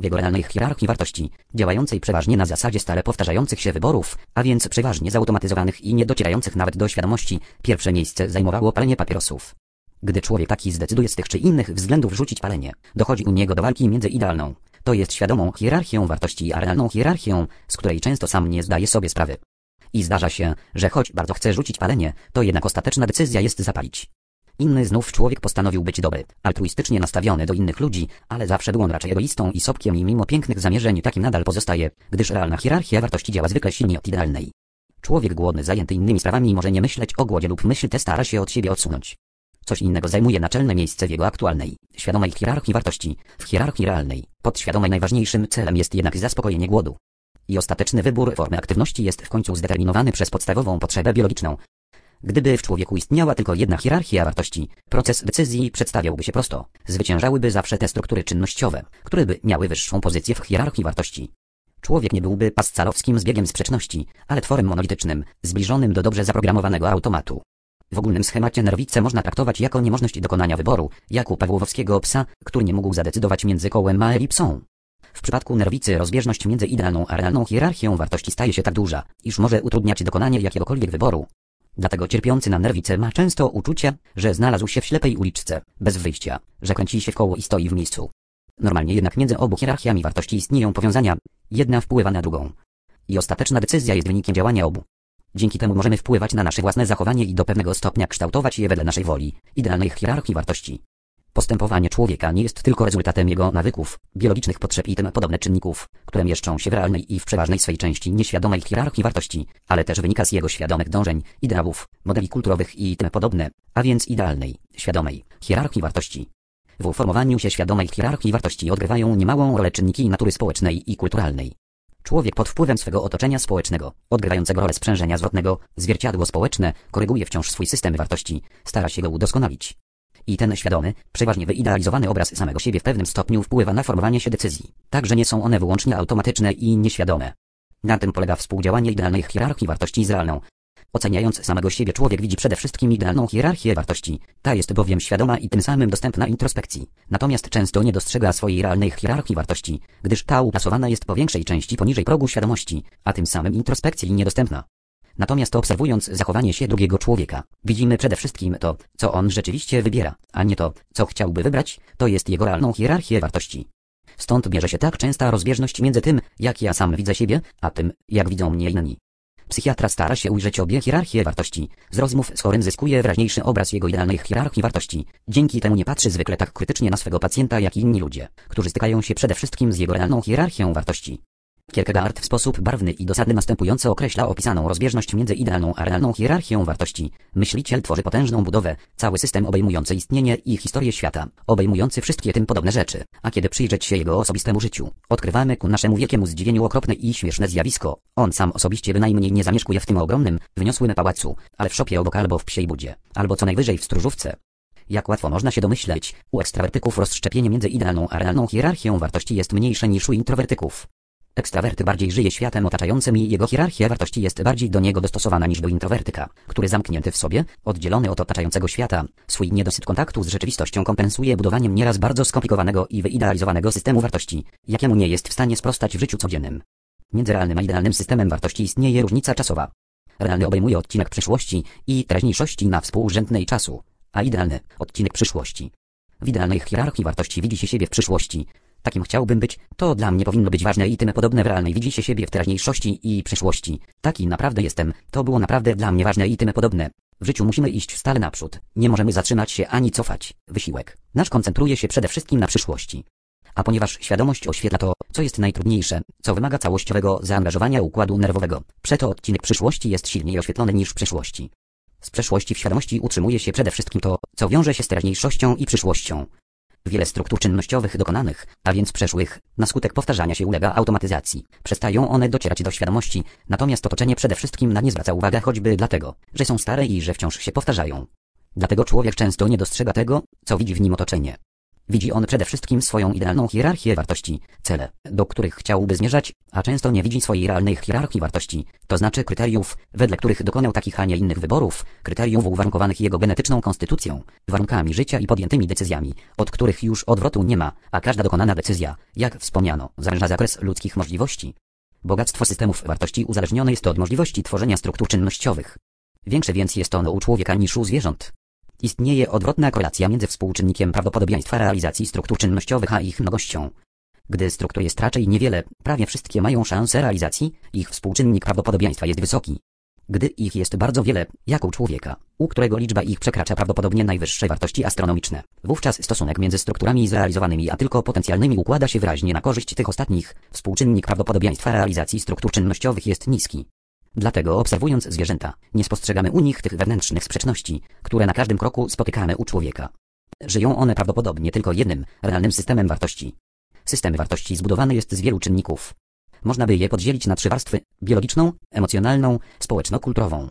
Speaker 1: W jego realnej hierarchii wartości, działającej przeważnie na zasadzie stale powtarzających się wyborów, a więc przeważnie zautomatyzowanych i nie docierających nawet do świadomości, pierwsze miejsce zajmowało palenie papierosów. Gdy człowiek taki zdecyduje z tych czy innych względów rzucić palenie, dochodzi u niego do walki między idealną, to jest świadomą hierarchią wartości a realną hierarchią, z której często sam nie zdaje sobie sprawy. I zdarza się, że choć bardzo chce rzucić palenie, to jednak ostateczna decyzja jest zapalić. Inny znów człowiek postanowił być dobry, altruistycznie nastawiony do innych ludzi, ale zawsze był on raczej egoistą i sobkiem i mimo pięknych zamierzeń takim nadal pozostaje, gdyż realna hierarchia wartości działa zwykle silniej od idealnej. Człowiek głodny zajęty innymi sprawami może nie myśleć o głodzie lub myśl te stara się od siebie odsunąć. Coś innego zajmuje naczelne miejsce w jego aktualnej, świadomej hierarchii wartości. W hierarchii realnej, podświadomej najważniejszym celem jest jednak zaspokojenie głodu. I ostateczny wybór formy aktywności jest w końcu zdeterminowany przez podstawową potrzebę biologiczną. Gdyby w człowieku istniała tylko jedna hierarchia wartości, proces decyzji przedstawiałby się prosto. Zwyciężałyby zawsze te struktury czynnościowe, które by miały wyższą pozycję w hierarchii wartości. Człowiek nie byłby pascalowskim zbiegiem sprzeczności, ale tworem monolitycznym, zbliżonym do dobrze zaprogramowanego automatu. W ogólnym schemacie nerwice można traktować jako niemożność dokonania wyboru, jak u pawłowskiego psa, który nie mógł zadecydować między kołem a elipsą. W przypadku nerwicy rozbieżność między idealną a realną hierarchią wartości staje się tak duża, iż może utrudniać dokonanie jakiegokolwiek wyboru. Dlatego cierpiący na nerwicę ma często uczucie, że znalazł się w ślepej uliczce, bez wyjścia, że kręci się w koło i stoi w miejscu. Normalnie jednak między obu hierarchiami wartości istnieją powiązania, jedna wpływa na drugą. I ostateczna decyzja jest wynikiem działania obu. Dzięki temu możemy wpływać na nasze własne zachowanie i do pewnego stopnia kształtować je wedle naszej woli, idealnej hierarchii wartości. Postępowanie człowieka nie jest tylko rezultatem jego nawyków, biologicznych potrzeb i tym podobne czynników, które mieszczą się w realnej i w przeważnej swej części nieświadomej hierarchii wartości, ale też wynika z jego świadomych dążeń, ideałów, modeli kulturowych i tym podobne, a więc idealnej, świadomej hierarchii wartości. W uformowaniu się świadomej hierarchii wartości odgrywają niemałą rolę czynniki natury społecznej i kulturalnej. Człowiek pod wpływem swego otoczenia społecznego, odgrywającego rolę sprzężenia zwrotnego, zwierciadło społeczne, koryguje wciąż swój system wartości, stara się go udoskonalić. I ten świadomy, przeważnie wyidealizowany obraz samego siebie w pewnym stopniu wpływa na formowanie się decyzji. Także nie są one wyłącznie automatyczne i nieświadome. Na tym polega współdziałanie idealnej hierarchii wartości z realną, Oceniając samego siebie człowiek widzi przede wszystkim idealną hierarchię wartości. Ta jest bowiem świadoma i tym samym dostępna introspekcji. Natomiast często nie dostrzega swojej realnej hierarchii wartości, gdyż ta uplasowana jest po większej części poniżej progu świadomości, a tym samym introspekcji niedostępna. Natomiast obserwując zachowanie się drugiego człowieka, widzimy przede wszystkim to, co on rzeczywiście wybiera, a nie to, co chciałby wybrać, to jest jego realną hierarchię wartości. Stąd bierze się tak częsta rozbieżność między tym, jak ja sam widzę siebie, a tym, jak widzą mnie inni. Psychiatra stara się ujrzeć obie hierarchie wartości. Z rozmów z chorym zyskuje wyraźniejszy obraz jego idealnej hierarchii wartości. Dzięki temu nie patrzy zwykle tak krytycznie na swego pacjenta jak inni ludzie, którzy stykają się przede wszystkim z jego realną hierarchią wartości. Kierkegaard w sposób barwny i dosadny następująco określa opisaną rozbieżność między idealną a realną hierarchią wartości. Myśliciel tworzy potężną budowę, cały system obejmujący istnienie i historię świata, obejmujący wszystkie tym podobne rzeczy, a kiedy przyjrzeć się jego osobistemu życiu, odkrywamy ku naszemu wielkiemu zdziwieniu okropne i śmieszne zjawisko. On sam osobiście bynajmniej nie zamieszkuje w tym ogromnym, wyniosłym pałacu, ale w szopie obok albo w psiej budzie, albo co najwyżej w stróżówce. Jak łatwo można się domyśleć, u ekstrawertyków rozszczepienie między idealną a realną hierarchią wartości jest mniejsze niż u introwertyków. Ekstrawerty bardziej żyje światem otaczającym i jego hierarchia wartości jest bardziej do niego dostosowana niż do introwertyka, który zamknięty w sobie, oddzielony od otaczającego świata, swój niedosyt kontaktu z rzeczywistością kompensuje budowaniem nieraz bardzo skomplikowanego i wyidealizowanego systemu wartości, jakiemu nie jest w stanie sprostać w życiu codziennym. Między realnym a idealnym systemem wartości istnieje różnica czasowa. Realny obejmuje odcinek przyszłości i teraźniejszości na współrzędnej czasu, a idealny odcinek przyszłości. W idealnej hierarchii wartości widzi się siebie w przyszłości, Takim chciałbym być, to dla mnie powinno być ważne i tym podobne w realnej widzi się siebie w teraźniejszości i przyszłości. Taki naprawdę jestem, to było naprawdę dla mnie ważne i tym podobne. W życiu musimy iść stale naprzód, nie możemy zatrzymać się ani cofać. Wysiłek nasz koncentruje się przede wszystkim na przyszłości. A ponieważ świadomość oświetla to, co jest najtrudniejsze, co wymaga całościowego zaangażowania układu nerwowego, przeto odcinek przyszłości jest silniej oświetlony niż przeszłości. Z przeszłości w świadomości utrzymuje się przede wszystkim to, co wiąże się z teraźniejszością i przyszłością. Wiele struktur czynnościowych dokonanych, a więc przeszłych, na skutek powtarzania się ulega automatyzacji. Przestają one docierać do świadomości, natomiast otoczenie przede wszystkim na nie zwraca uwagę choćby dlatego, że są stare i że wciąż się powtarzają. Dlatego człowiek często nie dostrzega tego, co widzi w nim otoczenie. Widzi on przede wszystkim swoją idealną hierarchię wartości, cele, do których chciałby zmierzać, a często nie widzi swojej realnej hierarchii wartości, to znaczy kryteriów, wedle których dokonał takich, a nie innych wyborów, kryteriów uwarunkowanych jego genetyczną konstytucją, warunkami życia i podjętymi decyzjami, od których już odwrotu nie ma, a każda dokonana decyzja, jak wspomniano, zawęża zakres ludzkich możliwości. Bogactwo systemów wartości uzależnione jest od możliwości tworzenia struktur czynnościowych. Większe więc jest ono u człowieka niż u zwierząt. Istnieje odwrotna korelacja między współczynnikiem prawdopodobieństwa realizacji struktur czynnościowych a ich mnogością. Gdy struktur jest raczej niewiele, prawie wszystkie mają szansę realizacji, ich współczynnik prawdopodobieństwa jest wysoki. Gdy ich jest bardzo wiele, jak u człowieka, u którego liczba ich przekracza prawdopodobnie najwyższe wartości astronomiczne, wówczas stosunek między strukturami zrealizowanymi a tylko potencjalnymi układa się wyraźnie na korzyść tych ostatnich. Współczynnik prawdopodobieństwa realizacji struktur czynnościowych jest niski. Dlatego obserwując zwierzęta, nie spostrzegamy u nich tych wewnętrznych sprzeczności, które na każdym kroku spotykamy u człowieka. Żyją one prawdopodobnie tylko jednym, realnym systemem wartości. System wartości zbudowany jest z wielu czynników. Można by je podzielić na trzy warstwy: biologiczną, emocjonalną, społeczno-kulturową.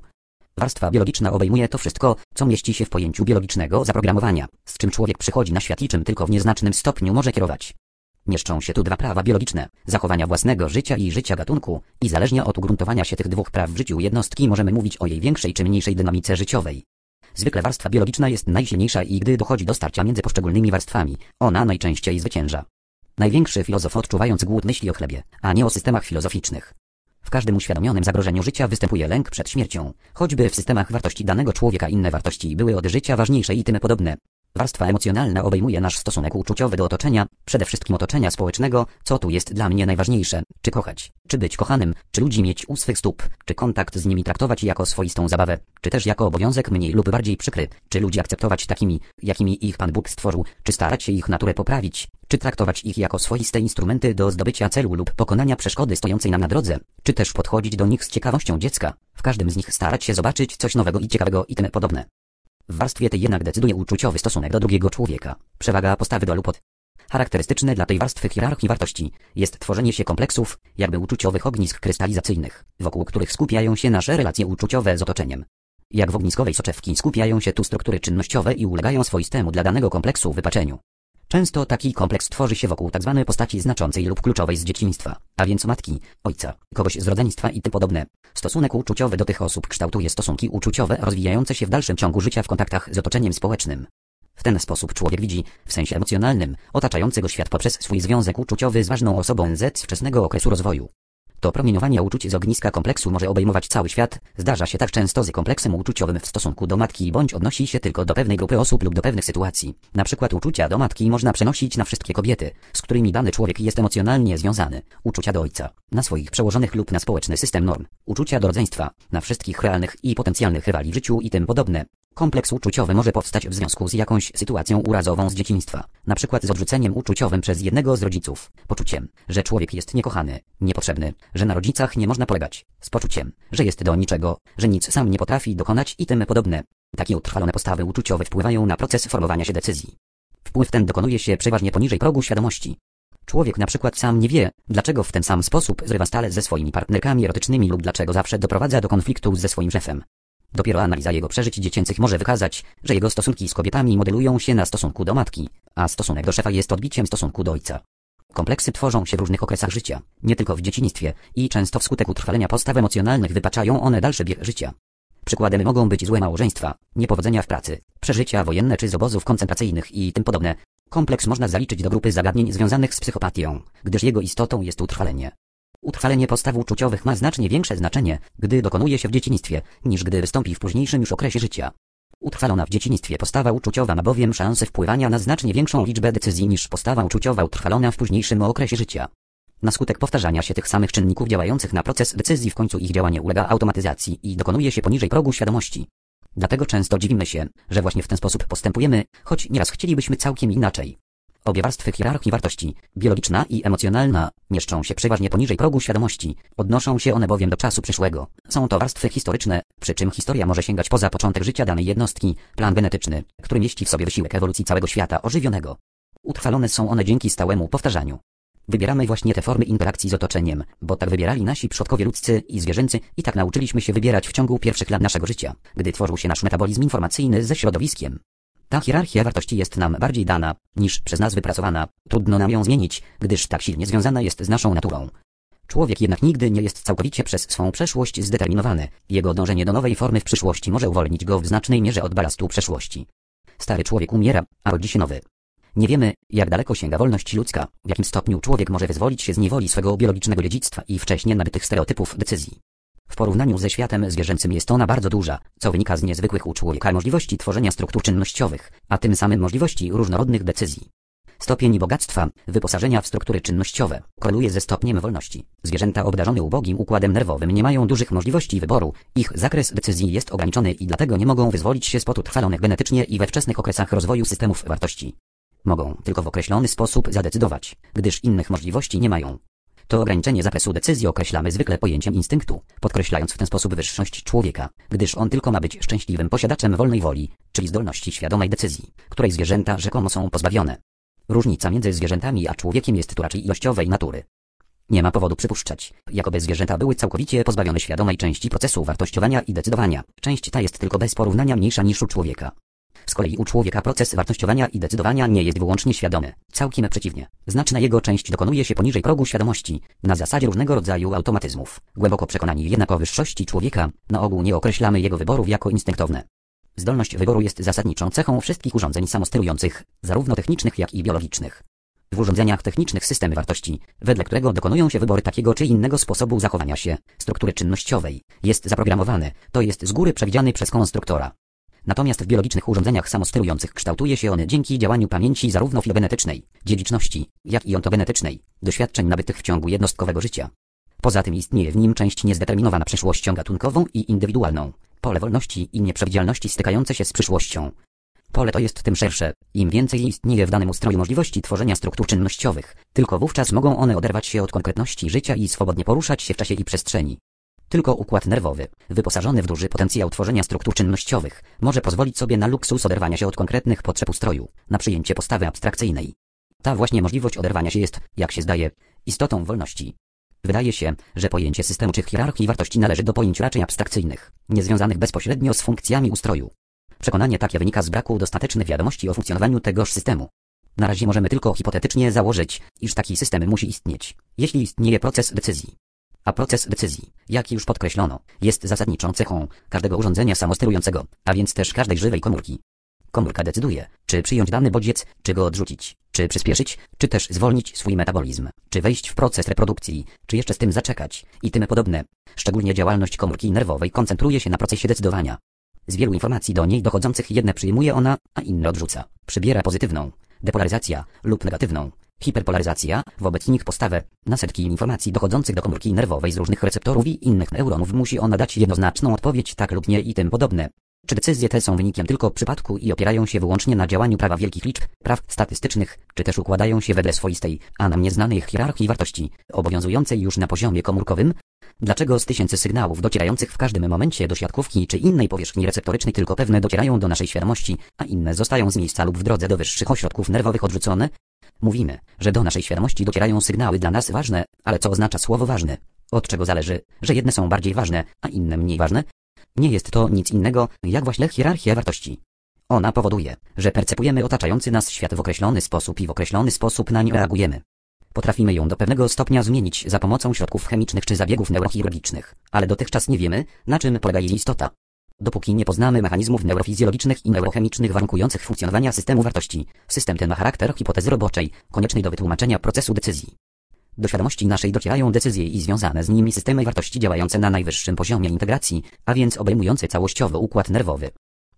Speaker 1: Warstwa biologiczna obejmuje to wszystko, co mieści się w pojęciu biologicznego zaprogramowania, z czym człowiek przychodzi na świat i czym tylko w nieznacznym stopniu może kierować. Mieszczą się tu dwa prawa biologiczne, zachowania własnego życia i życia gatunku, i zależnie od ugruntowania się tych dwóch praw w życiu jednostki możemy mówić o jej większej czy mniejszej dynamice życiowej. Zwykle warstwa biologiczna jest najsilniejsza i gdy dochodzi do starcia między poszczególnymi warstwami, ona najczęściej zwycięża. Największy filozof odczuwając głód myśli o chlebie, a nie o systemach filozoficznych. W każdym uświadomionym zagrożeniu życia występuje lęk przed śmiercią, choćby w systemach wartości danego człowieka inne wartości były od życia ważniejsze i tym podobne. Warstwa emocjonalna obejmuje nasz stosunek uczuciowy do otoczenia, przede wszystkim otoczenia społecznego, co tu jest dla mnie najważniejsze, czy kochać, czy być kochanym, czy ludzi mieć u swych stóp, czy kontakt z nimi traktować jako swoistą zabawę, czy też jako obowiązek mniej lub bardziej przykry, czy ludzi akceptować takimi, jakimi ich Pan Bóg stworzył, czy starać się ich naturę poprawić, czy traktować ich jako swoiste instrumenty do zdobycia celu lub pokonania przeszkody stojącej nam na drodze, czy też podchodzić do nich z ciekawością dziecka, w każdym z nich starać się zobaczyć coś nowego i ciekawego i tym podobne. W warstwie tej jednak decyduje uczuciowy stosunek do drugiego człowieka, przewaga postawy do lub od. Charakterystyczne dla tej warstwy hierarchii wartości jest tworzenie się kompleksów, jakby uczuciowych ognisk krystalizacyjnych, wokół których skupiają się nasze relacje uczuciowe z otoczeniem. Jak w ogniskowej soczewki skupiają się tu struktury czynnościowe i ulegają swoistemu dla danego kompleksu wypaczeniu. Często taki kompleks tworzy się wokół tzw. Tak postaci znaczącej lub kluczowej z dzieciństwa, a więc matki, ojca, kogoś z rodzeństwa i tym podobne. Stosunek uczuciowy do tych osób kształtuje stosunki uczuciowe rozwijające się w dalszym ciągu życia w kontaktach z otoczeniem społecznym. W ten sposób człowiek widzi, w sensie emocjonalnym, otaczający go świat poprzez swój związek uczuciowy z ważną osobą z wczesnego okresu rozwoju. To promieniowanie uczuć z ogniska kompleksu może obejmować cały świat, zdarza się tak często z kompleksem uczuciowym w stosunku do matki bądź odnosi się tylko do pewnej grupy osób lub do pewnych sytuacji. Na przykład uczucia do matki można przenosić na wszystkie kobiety, z którymi dany człowiek jest emocjonalnie związany. Uczucia do ojca, na swoich przełożonych lub na społeczny system norm. Uczucia do rodzeństwa, na wszystkich realnych i potencjalnych rywali w życiu i tym podobne. Kompleks uczuciowy może powstać w związku z jakąś sytuacją urazową z dzieciństwa, na przykład z odrzuceniem uczuciowym przez jednego z rodziców, poczuciem, że człowiek jest niekochany, niepotrzebny, że na rodzicach nie można polegać, z poczuciem, że jest do niczego, że nic sam nie potrafi dokonać i tym podobne. Takie utrwalone postawy uczuciowe wpływają na proces formowania się decyzji. Wpływ ten dokonuje się przeważnie poniżej progu świadomości. Człowiek na przykład sam nie wie, dlaczego w ten sam sposób zrywa stale ze swoimi partnerkami erotycznymi lub dlaczego zawsze doprowadza do konfliktu ze swoim szefem. Dopiero analiza jego przeżyć dziecięcych może wykazać, że jego stosunki z kobietami modelują się na stosunku do matki, a stosunek do szefa jest odbiciem stosunku do ojca. Kompleksy tworzą się w różnych okresach życia, nie tylko w dzieciństwie, i często wskutek utrwalenia postaw emocjonalnych wypaczają one dalszy bieg życia. Przykładem mogą być złe małżeństwa, niepowodzenia w pracy, przeżycia wojenne czy z obozów koncentracyjnych i tym podobne. Kompleks można zaliczyć do grupy zagadnień związanych z psychopatią, gdyż jego istotą jest utrwalenie. Utrwalenie postaw uczuciowych ma znacznie większe znaczenie, gdy dokonuje się w dzieciństwie, niż gdy wystąpi w późniejszym już okresie życia. Utrwalona w dzieciństwie postawa uczuciowa ma bowiem szansę wpływania na znacznie większą liczbę decyzji niż postawa uczuciowa utrwalona w późniejszym okresie życia. Na skutek powtarzania się tych samych czynników działających na proces decyzji w końcu ich działanie ulega automatyzacji i dokonuje się poniżej progu świadomości. Dlatego często dziwimy się, że właśnie w ten sposób postępujemy, choć nieraz chcielibyśmy całkiem inaczej. Obie warstwy hierarchii wartości, biologiczna i emocjonalna, mieszczą się przeważnie poniżej progu świadomości, odnoszą się one bowiem do czasu przyszłego. Są to warstwy historyczne, przy czym historia może sięgać poza początek życia danej jednostki, plan genetyczny, który mieści w sobie wysiłek ewolucji całego świata ożywionego. Utrwalone są one dzięki stałemu powtarzaniu. Wybieramy właśnie te formy interakcji z otoczeniem, bo tak wybierali nasi przodkowie ludzcy i zwierzęcy i tak nauczyliśmy się wybierać w ciągu pierwszych lat naszego życia, gdy tworzył się nasz metabolizm informacyjny ze środowiskiem. Ta hierarchia wartości jest nam bardziej dana, niż przez nas wypracowana. Trudno nam ją zmienić, gdyż tak silnie związana jest z naszą naturą. Człowiek jednak nigdy nie jest całkowicie przez swą przeszłość zdeterminowany. Jego dążenie do nowej formy w przyszłości może uwolnić go w znacznej mierze od balastu przeszłości. Stary człowiek umiera, a rodzi się nowy. Nie wiemy, jak daleko sięga wolność ludzka, w jakim stopniu człowiek może wyzwolić się z niewoli swego biologicznego dziedzictwa i wcześniej nabytych stereotypów decyzji. W porównaniu ze światem zwierzęcym jest ona bardzo duża, co wynika z niezwykłych u człowieka możliwości tworzenia struktur czynnościowych, a tym samym możliwości różnorodnych decyzji. Stopień bogactwa, wyposażenia w struktury czynnościowe, koreluje ze stopniem wolności. Zwierzęta obdarzone ubogim układem nerwowym nie mają dużych możliwości wyboru, ich zakres decyzji jest ograniczony i dlatego nie mogą wyzwolić się spod utrwalonych genetycznie i we wczesnych okresach rozwoju systemów wartości. Mogą tylko w określony sposób zadecydować, gdyż innych możliwości nie mają. To ograniczenie zakresu decyzji określamy zwykle pojęciem instynktu, podkreślając w ten sposób wyższość człowieka, gdyż on tylko ma być szczęśliwym posiadaczem wolnej woli, czyli zdolności świadomej decyzji, której zwierzęta rzekomo są pozbawione. Różnica między zwierzętami a człowiekiem jest tu raczej ilościowej natury. Nie ma powodu przypuszczać, jakoby zwierzęta były całkowicie pozbawione świadomej części procesu wartościowania i decydowania. Część ta jest tylko bez porównania mniejsza niż u człowieka. Z kolei u człowieka proces wartościowania i decydowania nie jest wyłącznie świadomy. Całkiem przeciwnie. Znaczna jego część dokonuje się poniżej progu świadomości, na zasadzie różnego rodzaju automatyzmów. Głęboko przekonani jednak o wyższości człowieka, na ogół nie określamy jego wyborów jako instynktowne. Zdolność wyboru jest zasadniczą cechą wszystkich urządzeń samosterujących, zarówno technicznych jak i biologicznych. W urządzeniach technicznych systemy wartości, wedle którego dokonują się wybory takiego czy innego sposobu zachowania się, struktury czynnościowej, jest zaprogramowany, to jest z góry przewidziany przez konstruktora. Natomiast w biologicznych urządzeniach samosterujących kształtuje się on dzięki działaniu pamięci zarówno filogenetycznej, dziedziczności, jak i ontogenetycznej, doświadczeń nabytych w ciągu jednostkowego życia. Poza tym istnieje w nim część niezdeterminowana przyszłością gatunkową i indywidualną, pole wolności i nieprzewidzialności stykające się z przyszłością. Pole to jest tym szersze, im więcej istnieje w danym ustroju możliwości tworzenia struktur czynnościowych, tylko wówczas mogą one oderwać się od konkretności życia i swobodnie poruszać się w czasie i przestrzeni. Tylko układ nerwowy, wyposażony w duży potencjał tworzenia struktur czynnościowych, może pozwolić sobie na luksus oderwania się od konkretnych potrzeb ustroju, na przyjęcie postawy abstrakcyjnej. Ta właśnie możliwość oderwania się jest, jak się zdaje, istotą wolności. Wydaje się, że pojęcie systemu czy hierarchii wartości należy do pojęć raczej abstrakcyjnych, niezwiązanych bezpośrednio z funkcjami ustroju. Przekonanie takie wynika z braku dostatecznych wiadomości o funkcjonowaniu tegoż systemu. Na razie możemy tylko hipotetycznie założyć, iż taki system musi istnieć, jeśli istnieje proces decyzji. A proces decyzji, jak już podkreślono, jest zasadniczą cechą każdego urządzenia samosterującego, a więc też każdej żywej komórki. Komórka decyduje, czy przyjąć dany bodziec, czy go odrzucić, czy przyspieszyć, czy też zwolnić swój metabolizm, czy wejść w proces reprodukcji, czy jeszcze z tym zaczekać i tym podobne. Szczególnie działalność komórki nerwowej koncentruje się na procesie decydowania. Z wielu informacji do niej dochodzących jedne przyjmuje ona, a inne odrzuca. Przybiera pozytywną, depolaryzacja lub negatywną, hiperpolaryzacja, wobec nich postawę. Na setki informacji dochodzących do komórki nerwowej z różnych receptorów i innych neuronów musi ona dać jednoznaczną odpowiedź tak lub nie i tym podobne. Czy decyzje te są wynikiem tylko przypadku i opierają się wyłącznie na działaniu prawa wielkich liczb, praw statystycznych, czy też układają się wedle swoistej, a nam nieznanej hierarchii wartości, obowiązującej już na poziomie komórkowym? Dlaczego z tysięcy sygnałów docierających w każdym momencie do siatkówki czy innej powierzchni receptorycznej tylko pewne docierają do naszej świadomości, a inne zostają z miejsca lub w drodze do wyższych ośrodków nerwowych odrzucone? Mówimy, że do naszej świadomości docierają sygnały dla nas ważne, ale co oznacza słowo ważne? Od czego zależy, że jedne są bardziej ważne, a inne mniej ważne? Nie jest to nic innego, jak właśnie hierarchia wartości. Ona powoduje, że percepujemy otaczający nas świat w określony sposób i w określony sposób na nie reagujemy. Potrafimy ją do pewnego stopnia zmienić za pomocą środków chemicznych czy zabiegów neurochirurgicznych, ale dotychczas nie wiemy, na czym polega jej istota. Dopóki nie poznamy mechanizmów neurofizjologicznych i neurochemicznych warunkujących funkcjonowania systemu wartości, system ten ma charakter hipotezy roboczej, koniecznej do wytłumaczenia procesu decyzji. Do świadomości naszej docierają decyzje i związane z nimi systemy wartości działające na najwyższym poziomie integracji, a więc obejmujące całościowy układ nerwowy.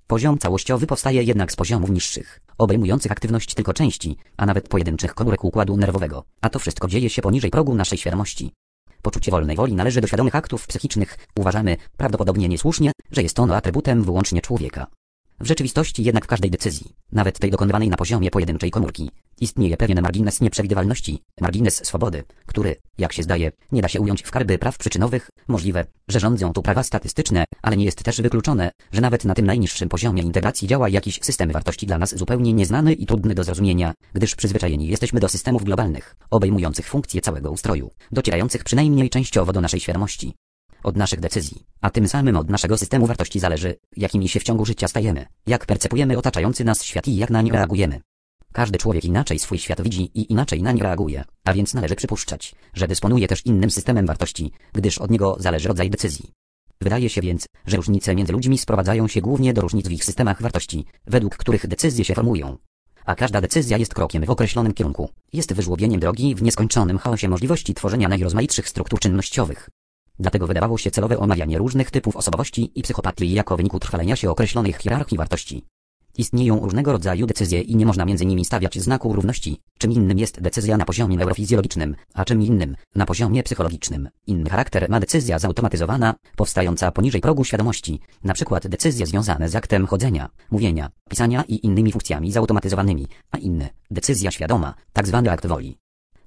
Speaker 1: Poziom całościowy powstaje jednak z poziomów niższych, obejmujących aktywność tylko części, a nawet pojedynczych komórek układu nerwowego, a to wszystko dzieje się poniżej progu naszej świadomości. Poczucie wolnej woli należy do świadomych aktów psychicznych, uważamy, prawdopodobnie niesłusznie, że jest ono atrybutem wyłącznie człowieka. W rzeczywistości jednak w każdej decyzji, nawet tej dokonywanej na poziomie pojedynczej komórki, istnieje pewien margines nieprzewidywalności, margines swobody, który, jak się zdaje, nie da się ująć w karby praw przyczynowych, możliwe, że rządzą tu prawa statystyczne, ale nie jest też wykluczone, że nawet na tym najniższym poziomie integracji działa jakiś system wartości dla nas zupełnie nieznany i trudny do zrozumienia, gdyż przyzwyczajeni jesteśmy do systemów globalnych, obejmujących funkcje całego ustroju, docierających przynajmniej częściowo do naszej świadomości od naszych decyzji, a tym samym od naszego systemu wartości zależy, jakimi się w ciągu życia stajemy, jak percepujemy otaczający nas świat i jak na nie reagujemy. Każdy człowiek inaczej swój świat widzi i inaczej na nie reaguje, a więc należy przypuszczać, że dysponuje też innym systemem wartości, gdyż od niego zależy rodzaj decyzji. Wydaje się więc, że różnice między ludźmi sprowadzają się głównie do różnic w ich systemach wartości, według których decyzje się formują. A każda decyzja jest krokiem w określonym kierunku, jest wyżłobieniem drogi w nieskończonym chaosie możliwości tworzenia najrozmaitszych struktur czynnościowych. Dlatego wydawało się celowe omawianie różnych typów osobowości i psychopatii jako wyniku trwalenia się określonych hierarchii wartości. Istnieją różnego rodzaju decyzje i nie można między nimi stawiać znaku równości. Czym innym jest decyzja na poziomie neurofizjologicznym, a czym innym na poziomie psychologicznym. Inny charakter ma decyzja zautomatyzowana, powstająca poniżej progu świadomości, na przykład decyzje związane z aktem chodzenia, mówienia, pisania i innymi funkcjami zautomatyzowanymi, a inny decyzja świadoma, tak zwany akt woli.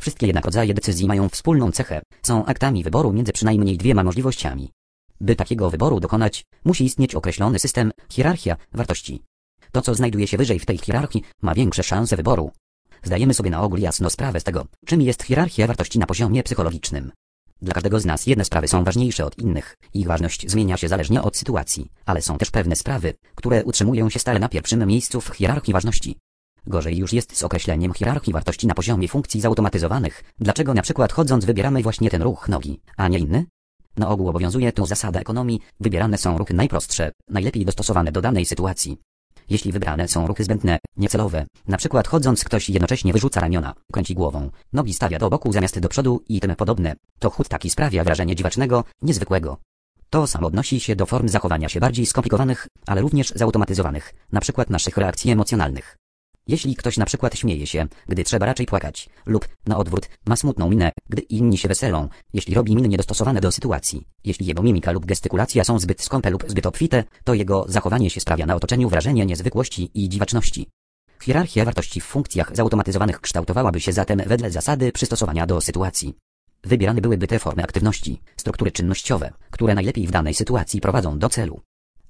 Speaker 1: Wszystkie jednak rodzaje decyzji mają wspólną cechę, są aktami wyboru między przynajmniej dwiema możliwościami. By takiego wyboru dokonać, musi istnieć określony system, hierarchia, wartości. To, co znajduje się wyżej w tej hierarchii, ma większe szanse wyboru. Zdajemy sobie na ogół jasno sprawę z tego, czym jest hierarchia wartości na poziomie psychologicznym. Dla każdego z nas jedne sprawy są ważniejsze od innych. Ich ważność zmienia się zależnie od sytuacji, ale są też pewne sprawy, które utrzymują się stale na pierwszym miejscu w hierarchii ważności. Gorzej już jest z określeniem hierarchii wartości na poziomie funkcji zautomatyzowanych. Dlaczego na przykład chodząc wybieramy właśnie ten ruch nogi, a nie inny? Na ogół obowiązuje tu zasada ekonomii, wybierane są ruchy najprostsze, najlepiej dostosowane do danej sytuacji. Jeśli wybrane są ruchy zbędne, niecelowe, na przykład chodząc ktoś jednocześnie wyrzuca ramiona, kręci głową, nogi stawia do boku zamiast do przodu i tym podobne, to chód taki sprawia wrażenie dziwacznego, niezwykłego. To samo odnosi się do form zachowania się bardziej skomplikowanych, ale również zautomatyzowanych, na przykład naszych reakcji emocjonalnych. Jeśli ktoś na przykład śmieje się, gdy trzeba raczej płakać, lub, na odwrót, ma smutną minę, gdy inni się weselą, jeśli robi miny niedostosowane do sytuacji, jeśli jego mimika lub gestykulacja są zbyt skąpe lub zbyt obfite, to jego zachowanie się sprawia na otoczeniu wrażenie niezwykłości i dziwaczności. Hierarchia wartości w funkcjach zautomatyzowanych kształtowałaby się zatem wedle zasady przystosowania do sytuacji. Wybierane byłyby te formy aktywności, struktury czynnościowe, które najlepiej w danej sytuacji prowadzą do celu.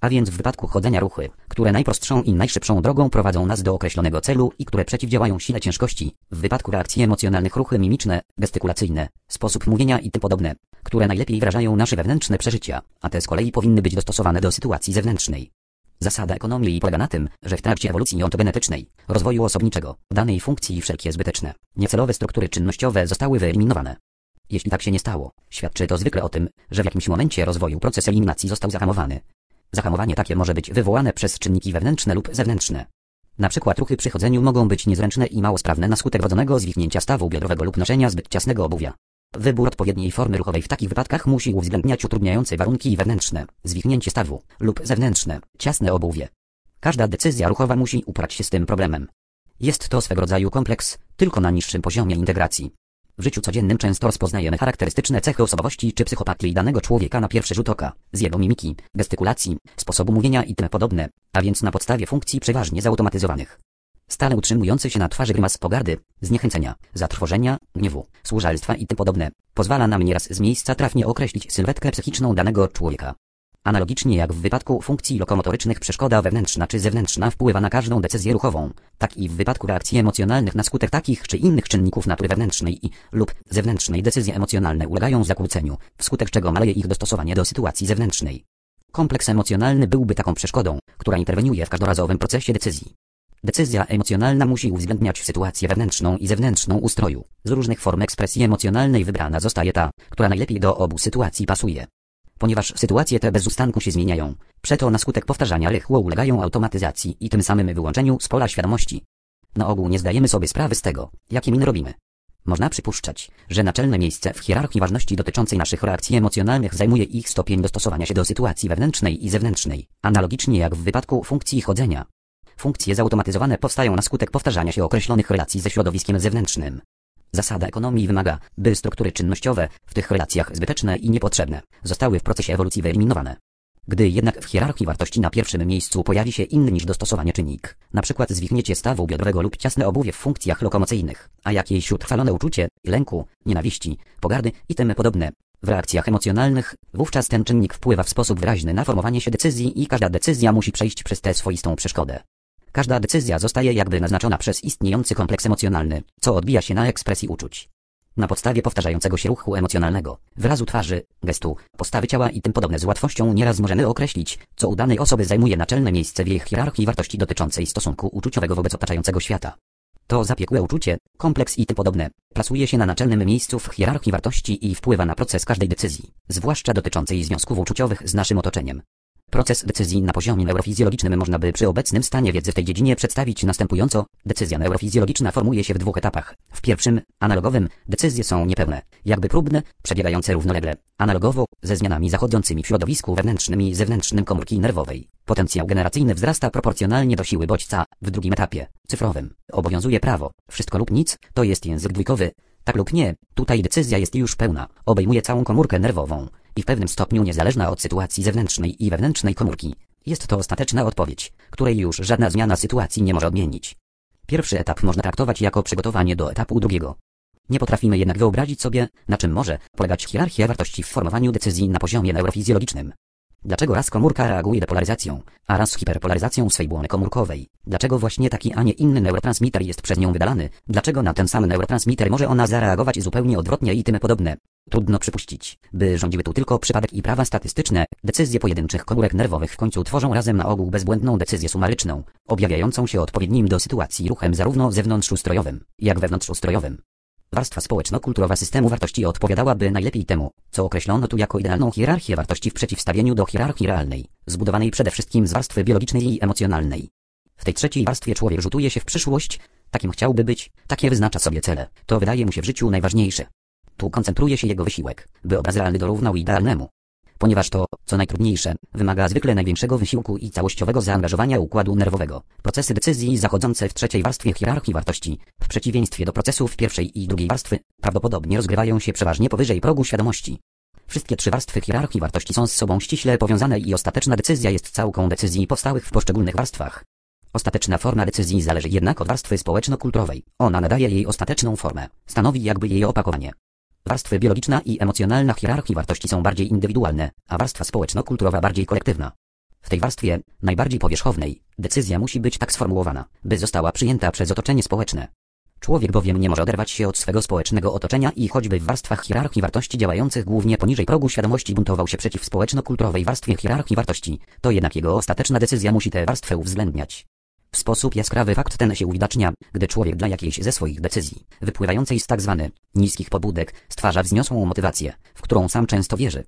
Speaker 1: A więc w wypadku chodzenia ruchy, które najprostszą i najszybszą drogą prowadzą nas do określonego celu i które przeciwdziałają sile ciężkości, w wypadku reakcji emocjonalnych ruchy mimiczne, gestykulacyjne, sposób mówienia i tym podobne, które najlepiej wyrażają nasze wewnętrzne przeżycia, a te z kolei powinny być dostosowane do sytuacji zewnętrznej. Zasada ekonomii polega na tym, że w trakcie ewolucji ontogenetycznej, rozwoju osobniczego, danej funkcji wszelkie zbyteczne, niecelowe struktury czynnościowe zostały wyeliminowane. Jeśli tak się nie stało, świadczy to zwykle o tym, że w jakimś momencie rozwoju proces eliminacji został zahamowany, Zahamowanie takie może być wywołane przez czynniki wewnętrzne lub zewnętrzne. Na przykład ruchy przy chodzeniu mogą być niezręczne i mało sprawne na skutek wrodzonego zwichnięcia stawu biodrowego lub noszenia zbyt ciasnego obuwia. Wybór odpowiedniej formy ruchowej w takich wypadkach musi uwzględniać utrudniające warunki wewnętrzne, zwichnięcie stawu lub zewnętrzne, ciasne obuwie. Każda decyzja ruchowa musi uprać się z tym problemem. Jest to swego rodzaju kompleks, tylko na niższym poziomie integracji. W życiu codziennym często rozpoznajemy charakterystyczne cechy osobowości czy psychopatii danego człowieka na pierwszy rzut oka, z jego mimiki, gestykulacji, sposobu mówienia i tym podobne, a więc na podstawie funkcji przeważnie zautomatyzowanych. Stale utrzymujący się na twarzy grymas pogardy, zniechęcenia, zatrwożenia, gniewu, służalstwa i tym podobne, pozwala nam nieraz z miejsca trafnie określić sylwetkę psychiczną danego człowieka. Analogicznie jak w wypadku funkcji lokomotorycznych przeszkoda wewnętrzna czy zewnętrzna wpływa na każdą decyzję ruchową, tak i w wypadku reakcji emocjonalnych na skutek takich czy innych czynników natury wewnętrznej i lub zewnętrznej decyzje emocjonalne ulegają zakłóceniu, wskutek czego maleje ich dostosowanie do sytuacji zewnętrznej. Kompleks emocjonalny byłby taką przeszkodą, która interweniuje w każdorazowym procesie decyzji. Decyzja emocjonalna musi uwzględniać sytuację wewnętrzną i zewnętrzną ustroju. Z różnych form ekspresji emocjonalnej wybrana zostaje ta, która najlepiej do obu sytuacji pasuje ponieważ sytuacje te bez ustanku się zmieniają. Przeto na skutek powtarzania rychło ulegają automatyzacji i tym samym wyłączeniu z pola świadomości. Na ogół nie zdajemy sobie sprawy z tego, jakie miny robimy. Można przypuszczać, że naczelne miejsce w hierarchii ważności dotyczącej naszych reakcji emocjonalnych zajmuje ich stopień dostosowania się do sytuacji wewnętrznej i zewnętrznej, analogicznie jak w wypadku funkcji chodzenia. Funkcje zautomatyzowane powstają na skutek powtarzania się określonych relacji ze środowiskiem zewnętrznym. Zasada ekonomii wymaga, by struktury czynnościowe, w tych relacjach zbyteczne i niepotrzebne, zostały w procesie ewolucji wyeliminowane. Gdy jednak w hierarchii wartości na pierwszym miejscu pojawi się inny niż dostosowanie czynnik, np. zwichnięcie stawu biodrowego lub ciasne obuwie w funkcjach lokomocyjnych, a jakieś utrwalone uczucie, lęku, nienawiści, pogardy i tym podobne, w reakcjach emocjonalnych, wówczas ten czynnik wpływa w sposób wyraźny na formowanie się decyzji i każda decyzja musi przejść przez tę swoistą przeszkodę. Każda decyzja zostaje jakby naznaczona przez istniejący kompleks emocjonalny, co odbija się na ekspresji uczuć. Na podstawie powtarzającego się ruchu emocjonalnego, wyrazu twarzy, gestu, postawy ciała i tym podobne z łatwością nieraz możemy określić, co u danej osoby zajmuje naczelne miejsce w jej hierarchii wartości dotyczącej stosunku uczuciowego wobec otaczającego świata. To zapiekłe uczucie, kompleks i tym podobne, plasuje się na naczelnym miejscu w hierarchii wartości i wpływa na proces każdej decyzji, zwłaszcza dotyczącej związków uczuciowych z naszym otoczeniem. Proces decyzji na poziomie neurofizjologicznym można by przy obecnym stanie wiedzy w tej dziedzinie przedstawić następująco. Decyzja neurofizjologiczna formuje się w dwóch etapach. W pierwszym, analogowym, decyzje są niepełne, jakby próbne, przebiegające równolegle, analogowo, ze zmianami zachodzącymi w środowisku wewnętrznym i zewnętrznym komórki nerwowej. Potencjał generacyjny wzrasta proporcjonalnie do siły bodźca. W drugim etapie, cyfrowym, obowiązuje prawo, wszystko lub nic, to jest język dwójkowy, tak lub nie, tutaj decyzja jest już pełna, obejmuje całą komórkę nerwową i w pewnym stopniu niezależna od sytuacji zewnętrznej i wewnętrznej komórki. Jest to ostateczna odpowiedź, której już żadna zmiana sytuacji nie może odmienić. Pierwszy etap można traktować jako przygotowanie do etapu drugiego. Nie potrafimy jednak wyobrazić sobie, na czym może polegać hierarchia wartości w formowaniu decyzji na poziomie neurofizjologicznym. Dlaczego raz komórka reaguje depolaryzacją, a raz hiperpolaryzacją swej błony komórkowej? Dlaczego właśnie taki, a nie inny neurotransmiter jest przez nią wydalany? Dlaczego na ten sam neurotransmiter może ona zareagować zupełnie odwrotnie i tym podobne? Trudno przypuścić, by rządziły tu tylko przypadek i prawa statystyczne, decyzje pojedynczych komórek nerwowych w końcu tworzą razem na ogół bezbłędną decyzję sumaryczną, objawiającą się odpowiednim do sytuacji ruchem zarówno zewnątrzustrojowym, jak wewnątrzustrojowym. Warstwa społeczno-kulturowa systemu wartości odpowiadałaby najlepiej temu, co określono tu jako idealną hierarchię wartości w przeciwstawieniu do hierarchii realnej, zbudowanej przede wszystkim z warstwy biologicznej i emocjonalnej. W tej trzeciej warstwie człowiek rzutuje się w przyszłość, takim chciałby być, takie wyznacza sobie cele, to wydaje mu się w życiu najważniejsze. Tu koncentruje się jego wysiłek, by obraz realny dorównał idealnemu. Ponieważ to, co najtrudniejsze, wymaga zwykle największego wysiłku i całościowego zaangażowania układu nerwowego. Procesy decyzji zachodzące w trzeciej warstwie hierarchii wartości, w przeciwieństwie do procesów pierwszej i drugiej warstwy, prawdopodobnie rozgrywają się przeważnie powyżej progu świadomości. Wszystkie trzy warstwy hierarchii wartości są z sobą ściśle powiązane i ostateczna decyzja jest całką decyzji powstałych w poszczególnych warstwach. Ostateczna forma decyzji zależy jednak od warstwy społeczno-kulturowej. Ona nadaje jej ostateczną formę, stanowi jakby jej opakowanie. Warstwy biologiczna i emocjonalna hierarchii wartości są bardziej indywidualne, a warstwa społeczno-kulturowa bardziej kolektywna. W tej warstwie, najbardziej powierzchownej, decyzja musi być tak sformułowana, by została przyjęta przez otoczenie społeczne. Człowiek bowiem nie może oderwać się od swego społecznego otoczenia i choćby w warstwach hierarchii wartości działających głównie poniżej progu świadomości buntował się przeciw społeczno-kulturowej warstwie hierarchii wartości, to jednak jego ostateczna decyzja musi tę warstwę uwzględniać. W sposób jaskrawy fakt ten się uwidacznia, gdy człowiek dla jakiejś ze swoich decyzji, wypływającej z tak zwanych niskich pobudek, stwarza wzniosłą motywację, w którą sam często wierzy.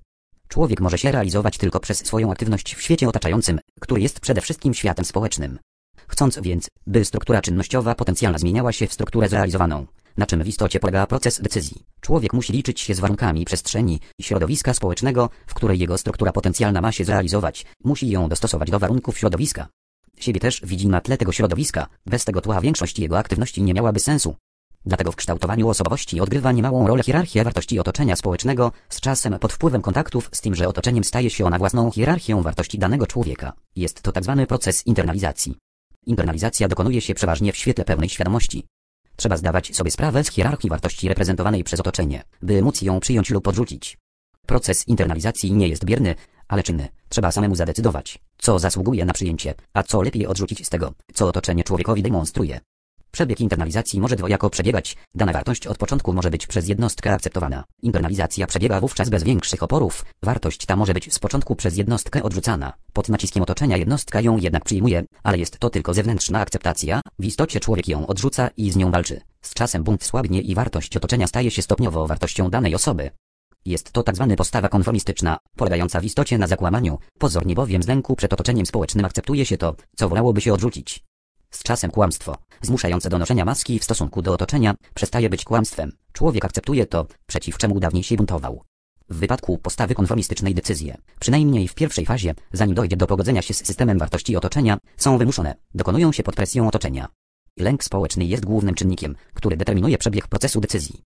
Speaker 1: Człowiek może się realizować tylko przez swoją aktywność w świecie otaczającym, który jest przede wszystkim światem społecznym. Chcąc więc, by struktura czynnościowa potencjalna zmieniała się w strukturę zrealizowaną, na czym w istocie polega proces decyzji. Człowiek musi liczyć się z warunkami przestrzeni i środowiska społecznego, w której jego struktura potencjalna ma się zrealizować, musi ją dostosować do warunków środowiska. Siebie też widzi na tle tego środowiska, bez tego tła większość jego aktywności nie miałaby sensu. Dlatego w kształtowaniu osobowości odgrywa niemałą rolę hierarchia wartości otoczenia społecznego, z czasem pod wpływem kontaktów z tym, że otoczeniem staje się ona własną hierarchią wartości danego człowieka. Jest to tzw. Tak proces internalizacji. Internalizacja dokonuje się przeważnie w świetle pełnej świadomości. Trzeba zdawać sobie sprawę z hierarchii wartości reprezentowanej przez otoczenie, by móc ją przyjąć lub odrzucić. Proces internalizacji nie jest bierny, ale czynny. Trzeba samemu zadecydować, co zasługuje na przyjęcie, a co lepiej odrzucić z tego, co otoczenie człowiekowi demonstruje. Przebieg internalizacji może dwojako przebiegać, dana wartość od początku może być przez jednostkę akceptowana. Internalizacja przebiega wówczas bez większych oporów, wartość ta może być z początku przez jednostkę odrzucana. Pod naciskiem otoczenia jednostka ją jednak przyjmuje, ale jest to tylko zewnętrzna akceptacja, w istocie człowiek ją odrzuca i z nią walczy. Z czasem bunt słabnie i wartość otoczenia staje się stopniowo wartością danej osoby. Jest to tak zwana postawa konformistyczna, polegająca w istocie na zakłamaniu, pozornie bowiem z lęku przed otoczeniem społecznym akceptuje się to, co wolałoby się odrzucić. Z czasem kłamstwo, zmuszające do noszenia maski w stosunku do otoczenia, przestaje być kłamstwem. Człowiek akceptuje to, przeciw czemu dawniej się buntował. W wypadku postawy konformistycznej decyzje, przynajmniej w pierwszej fazie, zanim dojdzie do pogodzenia się z systemem wartości otoczenia, są wymuszone, dokonują się pod presją otoczenia. Lęk społeczny jest głównym czynnikiem, który determinuje przebieg procesu decyzji.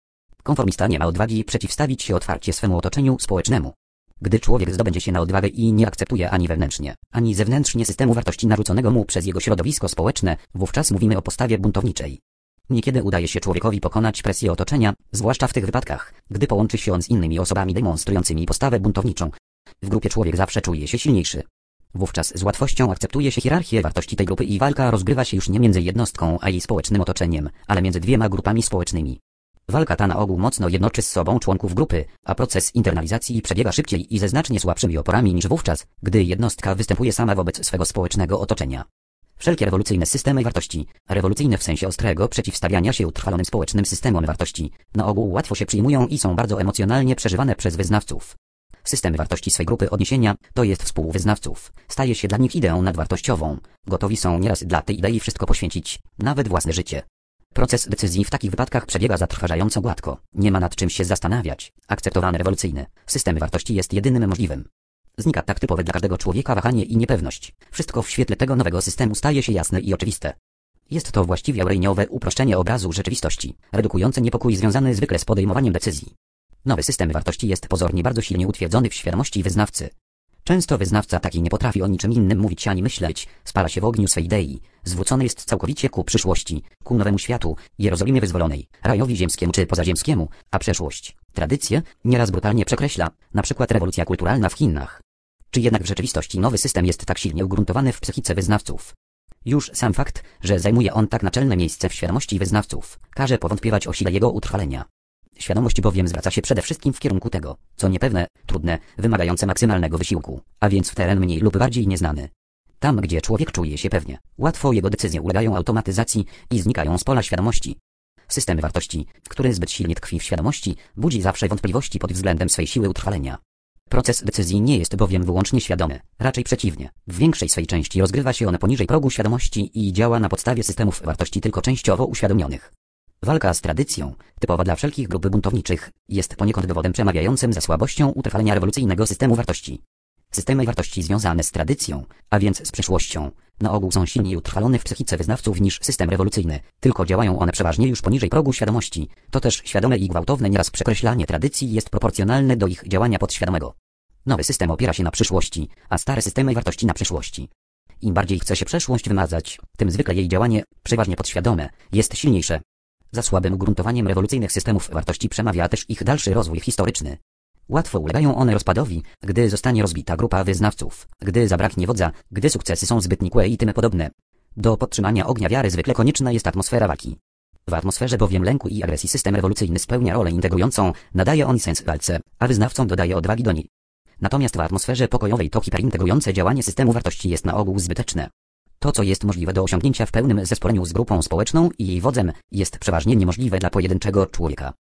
Speaker 1: Konformista nie ma odwagi przeciwstawić się otwarcie swemu otoczeniu społecznemu. Gdy człowiek zdobędzie się na odwagę i nie akceptuje ani wewnętrznie, ani zewnętrznie systemu wartości narzuconego mu przez jego środowisko społeczne, wówczas mówimy o postawie buntowniczej. Niekiedy udaje się człowiekowi pokonać presję otoczenia, zwłaszcza w tych wypadkach, gdy połączy się on z innymi osobami demonstrującymi postawę buntowniczą. W grupie człowiek zawsze czuje się silniejszy. Wówczas z łatwością akceptuje się hierarchię wartości tej grupy i walka rozgrywa się już nie między jednostką a jej społecznym otoczeniem, ale między dwiema grupami społecznymi. Walka ta na ogół mocno jednoczy z sobą członków grupy, a proces internalizacji przebiega szybciej i ze znacznie słabszymi oporami niż wówczas, gdy jednostka występuje sama wobec swego społecznego otoczenia. Wszelkie rewolucyjne systemy wartości, rewolucyjne w sensie ostrego przeciwstawiania się utrwalonym społecznym systemom wartości, na ogół łatwo się przyjmują i są bardzo emocjonalnie przeżywane przez wyznawców. Systemy wartości swej grupy odniesienia, to jest współwyznawców, staje się dla nich ideą nadwartościową. Gotowi są nieraz dla tej idei wszystko poświęcić, nawet własne życie. Proces decyzji w takich wypadkach przebiega zatrważająco gładko. Nie ma nad czym się zastanawiać. Akceptowany rewolucyjny system wartości jest jedynym możliwym. Znika tak typowe dla każdego człowieka wahanie i niepewność. Wszystko w świetle tego nowego systemu staje się jasne i oczywiste. Jest to właściwie aureliniowe uproszczenie obrazu rzeczywistości, redukujące niepokój związany zwykle z podejmowaniem decyzji. Nowy system wartości jest pozornie bardzo silnie utwierdzony w świadomości wyznawcy. Często wyznawca taki nie potrafi o niczym innym mówić ani myśleć, spala się w ogniu swej idei, zwrócony jest całkowicie ku przyszłości, ku nowemu światu, Jerozolimie wyzwolonej, rajowi ziemskiemu czy pozaziemskiemu, a przeszłość, tradycje, nieraz brutalnie przekreśla, na przykład rewolucja kulturalna w Chinach. Czy jednak w rzeczywistości nowy system jest tak silnie ugruntowany w psychice wyznawców? Już sam fakt, że zajmuje on tak naczelne miejsce w świadomości wyznawców, każe powątpiewać o sile jego utrwalenia. Świadomość bowiem zwraca się przede wszystkim w kierunku tego, co niepewne, trudne, wymagające maksymalnego wysiłku, a więc w teren mniej lub bardziej nieznany. Tam, gdzie człowiek czuje się pewnie, łatwo jego decyzje ulegają automatyzacji i znikają z pola świadomości. System wartości, który zbyt silnie tkwi w świadomości, budzi zawsze wątpliwości pod względem swej siły utrwalenia. Proces decyzji nie jest bowiem wyłącznie świadomy, raczej przeciwnie. W większej swej części rozgrywa się on poniżej progu świadomości i działa na podstawie systemów wartości tylko częściowo uświadomionych. Walka z tradycją, typowa dla wszelkich grup buntowniczych, jest poniekąd dowodem przemawiającym za słabością utrwalenia rewolucyjnego systemu wartości. Systemy wartości związane z tradycją, a więc z przeszłością, na ogół są silniej utrwalone w psychice wyznawców niż system rewolucyjny, tylko działają one przeważnie już poniżej progu świadomości. To też świadome i gwałtowne nieraz przekreślanie tradycji jest proporcjonalne do ich działania podświadomego. Nowy system opiera się na przyszłości, a stare systemy wartości na przeszłości. Im bardziej chce się przeszłość wymazać, tym zwykle jej działanie, przeważnie podświadome, jest silniejsze. Za słabym ugruntowaniem rewolucyjnych systemów wartości przemawia też ich dalszy rozwój historyczny. Łatwo ulegają one rozpadowi, gdy zostanie rozbita grupa wyznawców, gdy zabraknie wodza, gdy sukcesy są zbyt nikłe i tym podobne. Do podtrzymania ognia wiary zwykle konieczna jest atmosfera walki. W atmosferze bowiem lęku i agresji system rewolucyjny spełnia rolę integrującą, nadaje on sens walce, a wyznawcom dodaje odwagi do niej. Natomiast w atmosferze pokojowej to hiperintegrujące działanie systemu wartości jest na ogół zbyteczne. To, co jest możliwe do osiągnięcia w pełnym zespoleniu z grupą społeczną i jej wodzem, jest przeważnie niemożliwe dla pojedynczego człowieka.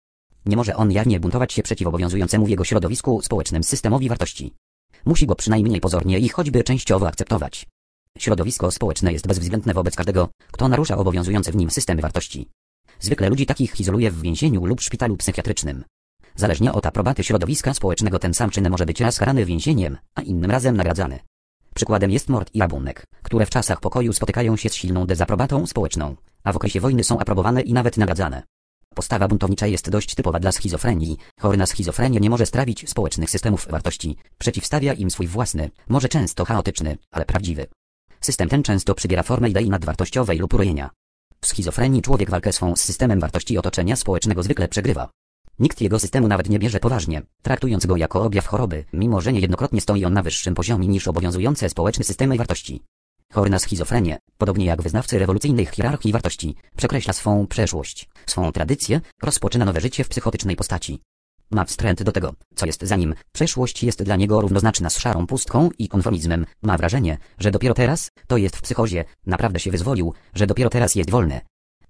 Speaker 1: Nie może on jawnie buntować się przeciw obowiązującemu w jego środowisku społecznym systemowi wartości. Musi go przynajmniej pozornie i choćby częściowo akceptować. Środowisko społeczne jest bezwzględne wobec każdego, kto narusza obowiązujący w nim system wartości. Zwykle ludzi takich izoluje w więzieniu lub szpitalu psychiatrycznym. Zależnie od aprobaty środowiska społecznego ten sam czyn może być raz karany więzieniem, a innym razem nagradzany. Przykładem jest mord i rabunek, które w czasach pokoju spotykają się z silną dezaprobatą społeczną, a w okresie wojny są aprobowane i nawet nagradzane. Postawa buntownicza jest dość typowa dla schizofrenii. Chory na schizofrenię nie może strawić społecznych systemów wartości. Przeciwstawia im swój własny, może często chaotyczny, ale prawdziwy. System ten często przybiera formę idei nadwartościowej lub urojenia. W schizofrenii człowiek walkę swą z systemem wartości otoczenia społecznego zwykle przegrywa. Nikt jego systemu nawet nie bierze poważnie, traktując go jako objaw choroby, mimo że niejednokrotnie stoi on na wyższym poziomie niż obowiązujące społeczne systemy wartości. Chory na schizofrenię, podobnie jak wyznawcy rewolucyjnych hierarchii wartości, przekreśla swą przeszłość, swą tradycję, rozpoczyna nowe życie w psychotycznej postaci. Ma wstręt do tego, co jest za nim. Przeszłość jest dla niego równoznaczna z szarą pustką i konformizmem. Ma wrażenie, że dopiero teraz, to jest w psychozie, naprawdę się wyzwolił, że dopiero teraz jest wolny,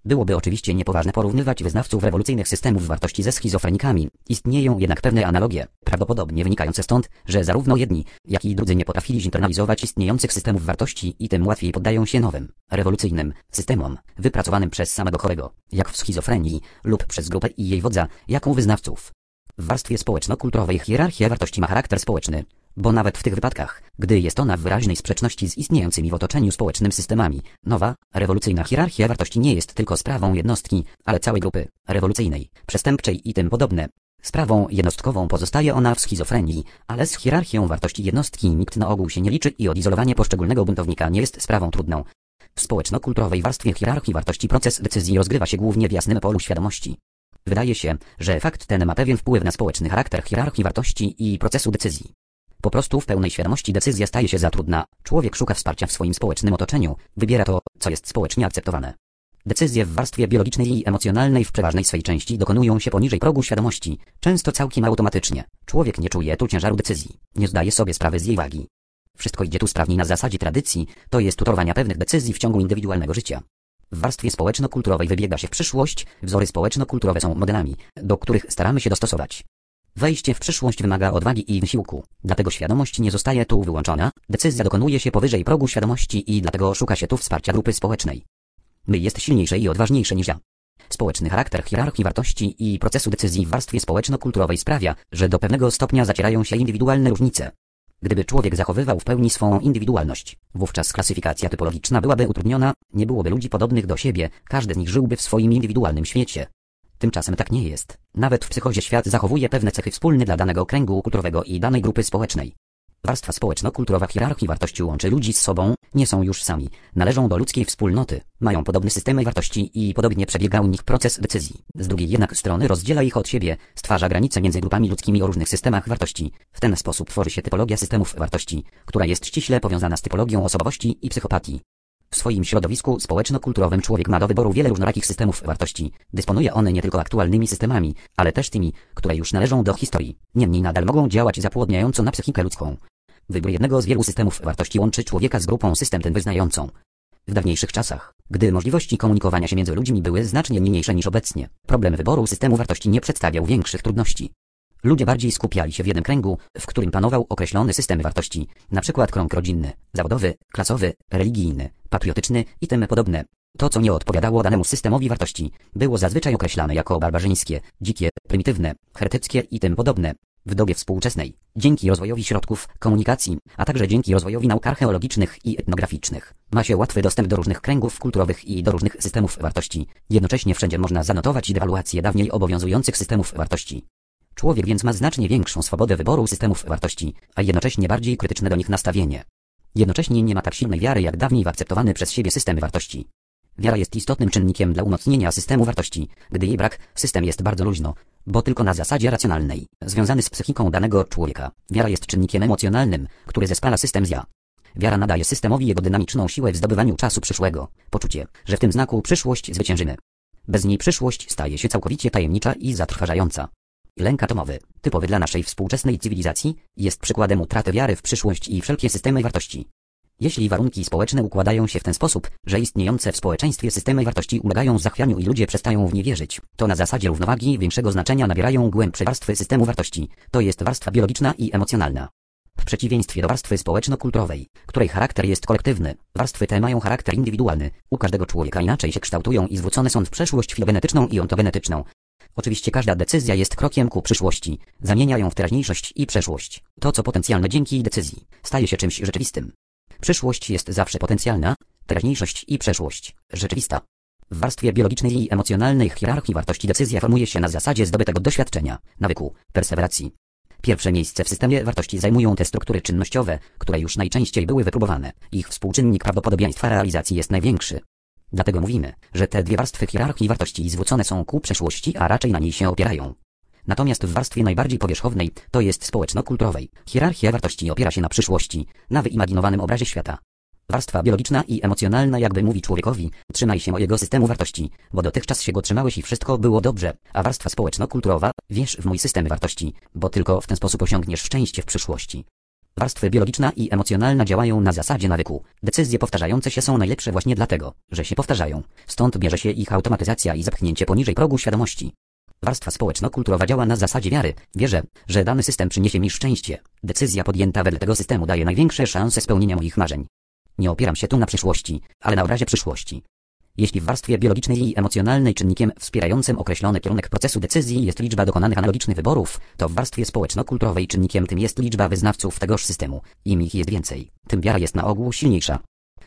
Speaker 1: Byłoby oczywiście niepoważne porównywać wyznawców rewolucyjnych systemów wartości ze schizofrenikami. Istnieją jednak pewne analogie, prawdopodobnie wynikające stąd, że zarówno jedni, jak i drudzy nie potrafili zinternalizować istniejących systemów wartości i tym łatwiej poddają się nowym, rewolucyjnym systemom, wypracowanym przez samego chorego, jak w schizofrenii, lub przez grupę i jej wodza, jaką wyznawców. W warstwie społeczno-kulturowej hierarchia wartości ma charakter społeczny, bo nawet w tych wypadkach, gdy jest ona w wyraźnej sprzeczności z istniejącymi w otoczeniu społecznym systemami, nowa, rewolucyjna hierarchia wartości nie jest tylko sprawą jednostki, ale całej grupy, rewolucyjnej, przestępczej i tym podobne. Sprawą jednostkową pozostaje ona w schizofrenii, ale z hierarchią wartości jednostki nikt na ogół się nie liczy i odizolowanie poszczególnego buntownika nie jest sprawą trudną. W społeczno-kulturowej warstwie hierarchii wartości proces decyzji rozgrywa się głównie w jasnym polu świadomości. Wydaje się, że fakt ten ma pewien wpływ na społeczny charakter hierarchii wartości i procesu decyzji. Po prostu w pełnej świadomości decyzja staje się za trudna. Człowiek szuka wsparcia w swoim społecznym otoczeniu, wybiera to, co jest społecznie akceptowane. Decyzje w warstwie biologicznej i emocjonalnej w przeważnej swej części dokonują się poniżej progu świadomości, często całkiem automatycznie. Człowiek nie czuje tu ciężaru decyzji, nie zdaje sobie sprawy z jej wagi. Wszystko idzie tu sprawniej na zasadzie tradycji, to jest utorowania pewnych decyzji w ciągu indywidualnego życia. W warstwie społeczno-kulturowej wybiega się w przyszłość, wzory społeczno-kulturowe są modelami, do których staramy się dostosować. Wejście w przyszłość wymaga odwagi i wysiłku, dlatego świadomość nie zostaje tu wyłączona, decyzja dokonuje się powyżej progu świadomości i dlatego szuka się tu wsparcia grupy społecznej. My jest silniejsze i odważniejsze niż ja. Społeczny charakter hierarchii wartości i procesu decyzji w warstwie społeczno-kulturowej sprawia, że do pewnego stopnia zacierają się indywidualne różnice. Gdyby człowiek zachowywał w pełni swą indywidualność, wówczas klasyfikacja typologiczna byłaby utrudniona, nie byłoby ludzi podobnych do siebie, każdy z nich żyłby w swoim indywidualnym świecie. Tymczasem tak nie jest. Nawet w psychozie świat zachowuje pewne cechy wspólne dla danego kręgu kulturowego i danej grupy społecznej. Warstwa społeczno-kulturowa hierarchii wartości łączy ludzi z sobą, nie są już sami, należą do ludzkiej wspólnoty, mają podobne systemy wartości i podobnie przebiega u nich proces decyzji. Z drugiej jednak strony rozdziela ich od siebie, stwarza granice między grupami ludzkimi o różnych systemach wartości. W ten sposób tworzy się typologia systemów wartości, która jest ściśle powiązana z typologią osobowości i psychopatii. W swoim środowisku społeczno-kulturowym człowiek ma do wyboru wiele różnorakich systemów wartości. Dysponuje one nie tylko aktualnymi systemami, ale też tymi, które już należą do historii. Niemniej nadal mogą działać zapłodniająco na psychikę ludzką. Wybór jednego z wielu systemów wartości łączy człowieka z grupą system ten wyznającą. W dawniejszych czasach, gdy możliwości komunikowania się między ludźmi były znacznie mniejsze niż obecnie, problem wyboru systemu wartości nie przedstawiał większych trudności. Ludzie bardziej skupiali się w jednym kręgu, w którym panował określony system wartości, np. krąg rodzinny, zawodowy, klasowy, religijny, patriotyczny i tym podobne. To, co nie odpowiadało danemu systemowi wartości, było zazwyczaj określane jako barbarzyńskie, dzikie, prymitywne, heretyckie i tym podobne. W dobie współczesnej, dzięki rozwojowi środków komunikacji, a także dzięki rozwojowi nauk archeologicznych i etnograficznych, ma się łatwy dostęp do różnych kręgów kulturowych i do różnych systemów wartości. Jednocześnie wszędzie można zanotować dewaluację dawniej obowiązujących systemów wartości. Człowiek więc ma znacznie większą swobodę wyboru systemów wartości, a jednocześnie bardziej krytyczne do nich nastawienie. Jednocześnie nie ma tak silnej wiary jak dawniej w akceptowany przez siebie system wartości. Wiara jest istotnym czynnikiem dla umocnienia systemu wartości. Gdy jej brak, system jest bardzo luźno, bo tylko na zasadzie racjonalnej, związany z psychiką danego człowieka. Wiara jest czynnikiem emocjonalnym, który zespala system z ja. Wiara nadaje systemowi jego dynamiczną siłę w zdobywaniu czasu przyszłego, poczucie, że w tym znaku przyszłość zwyciężymy. Bez niej przyszłość staje się całkowicie tajemnicza i zatrważająca. Lęk atomowy, typowy dla naszej współczesnej cywilizacji, jest przykładem utraty wiary w przyszłość i wszelkie systemy wartości. Jeśli warunki społeczne układają się w ten sposób, że istniejące w społeczeństwie systemy wartości ulegają zachwianiu i ludzie przestają w nie wierzyć, to na zasadzie równowagi większego znaczenia nabierają głębsze warstwy systemu wartości, to jest warstwa biologiczna i emocjonalna. W przeciwieństwie do warstwy społeczno-kulturowej, której charakter jest kolektywny, warstwy te mają charakter indywidualny, u każdego człowieka inaczej się kształtują i zwrócone są w przeszłość filogenetyczną i ontogenetyczną, Oczywiście każda decyzja jest krokiem ku przyszłości, zamienia ją w teraźniejszość i przeszłość. To, co potencjalne dzięki decyzji, staje się czymś rzeczywistym. Przyszłość jest zawsze potencjalna, teraźniejszość i przeszłość rzeczywista. W warstwie biologicznej i emocjonalnej hierarchii wartości decyzja formuje się na zasadzie zdobytego doświadczenia, nawyku, perseweracji. Pierwsze miejsce w systemie wartości zajmują te struktury czynnościowe, które już najczęściej były wypróbowane. Ich współczynnik prawdopodobieństwa realizacji jest największy. Dlatego mówimy, że te dwie warstwy hierarchii wartości zwrócone są ku przeszłości, a raczej na niej się opierają. Natomiast w warstwie najbardziej powierzchownej, to jest społeczno-kulturowej, hierarchia wartości opiera się na przyszłości, na wyimaginowanym obrazie świata. Warstwa biologiczna i emocjonalna jakby mówi człowiekowi, trzymaj się mojego systemu wartości, bo dotychczas się go trzymałeś i wszystko było dobrze, a warstwa społeczno-kulturowa, wierz w mój system wartości, bo tylko w ten sposób osiągniesz szczęście w przyszłości. Warstwy biologiczna i emocjonalna działają na zasadzie nawyku. Decyzje powtarzające się są najlepsze właśnie dlatego, że się powtarzają. Stąd bierze się ich automatyzacja i zepchnięcie poniżej progu świadomości. Warstwa społeczno-kulturowa działa na zasadzie wiary. Wierzę, że dany system przyniesie mi szczęście. Decyzja podjęta wedle tego systemu daje największe szanse spełnienia moich marzeń. Nie opieram się tu na przyszłości, ale na obrazie przyszłości. Jeśli w warstwie biologicznej i emocjonalnej czynnikiem wspierającym określony kierunek procesu decyzji jest liczba dokonanych analogicznych wyborów, to w warstwie społeczno-kulturowej czynnikiem tym jest liczba wyznawców tegoż systemu. Im ich jest więcej, tym wiara jest na ogół silniejsza.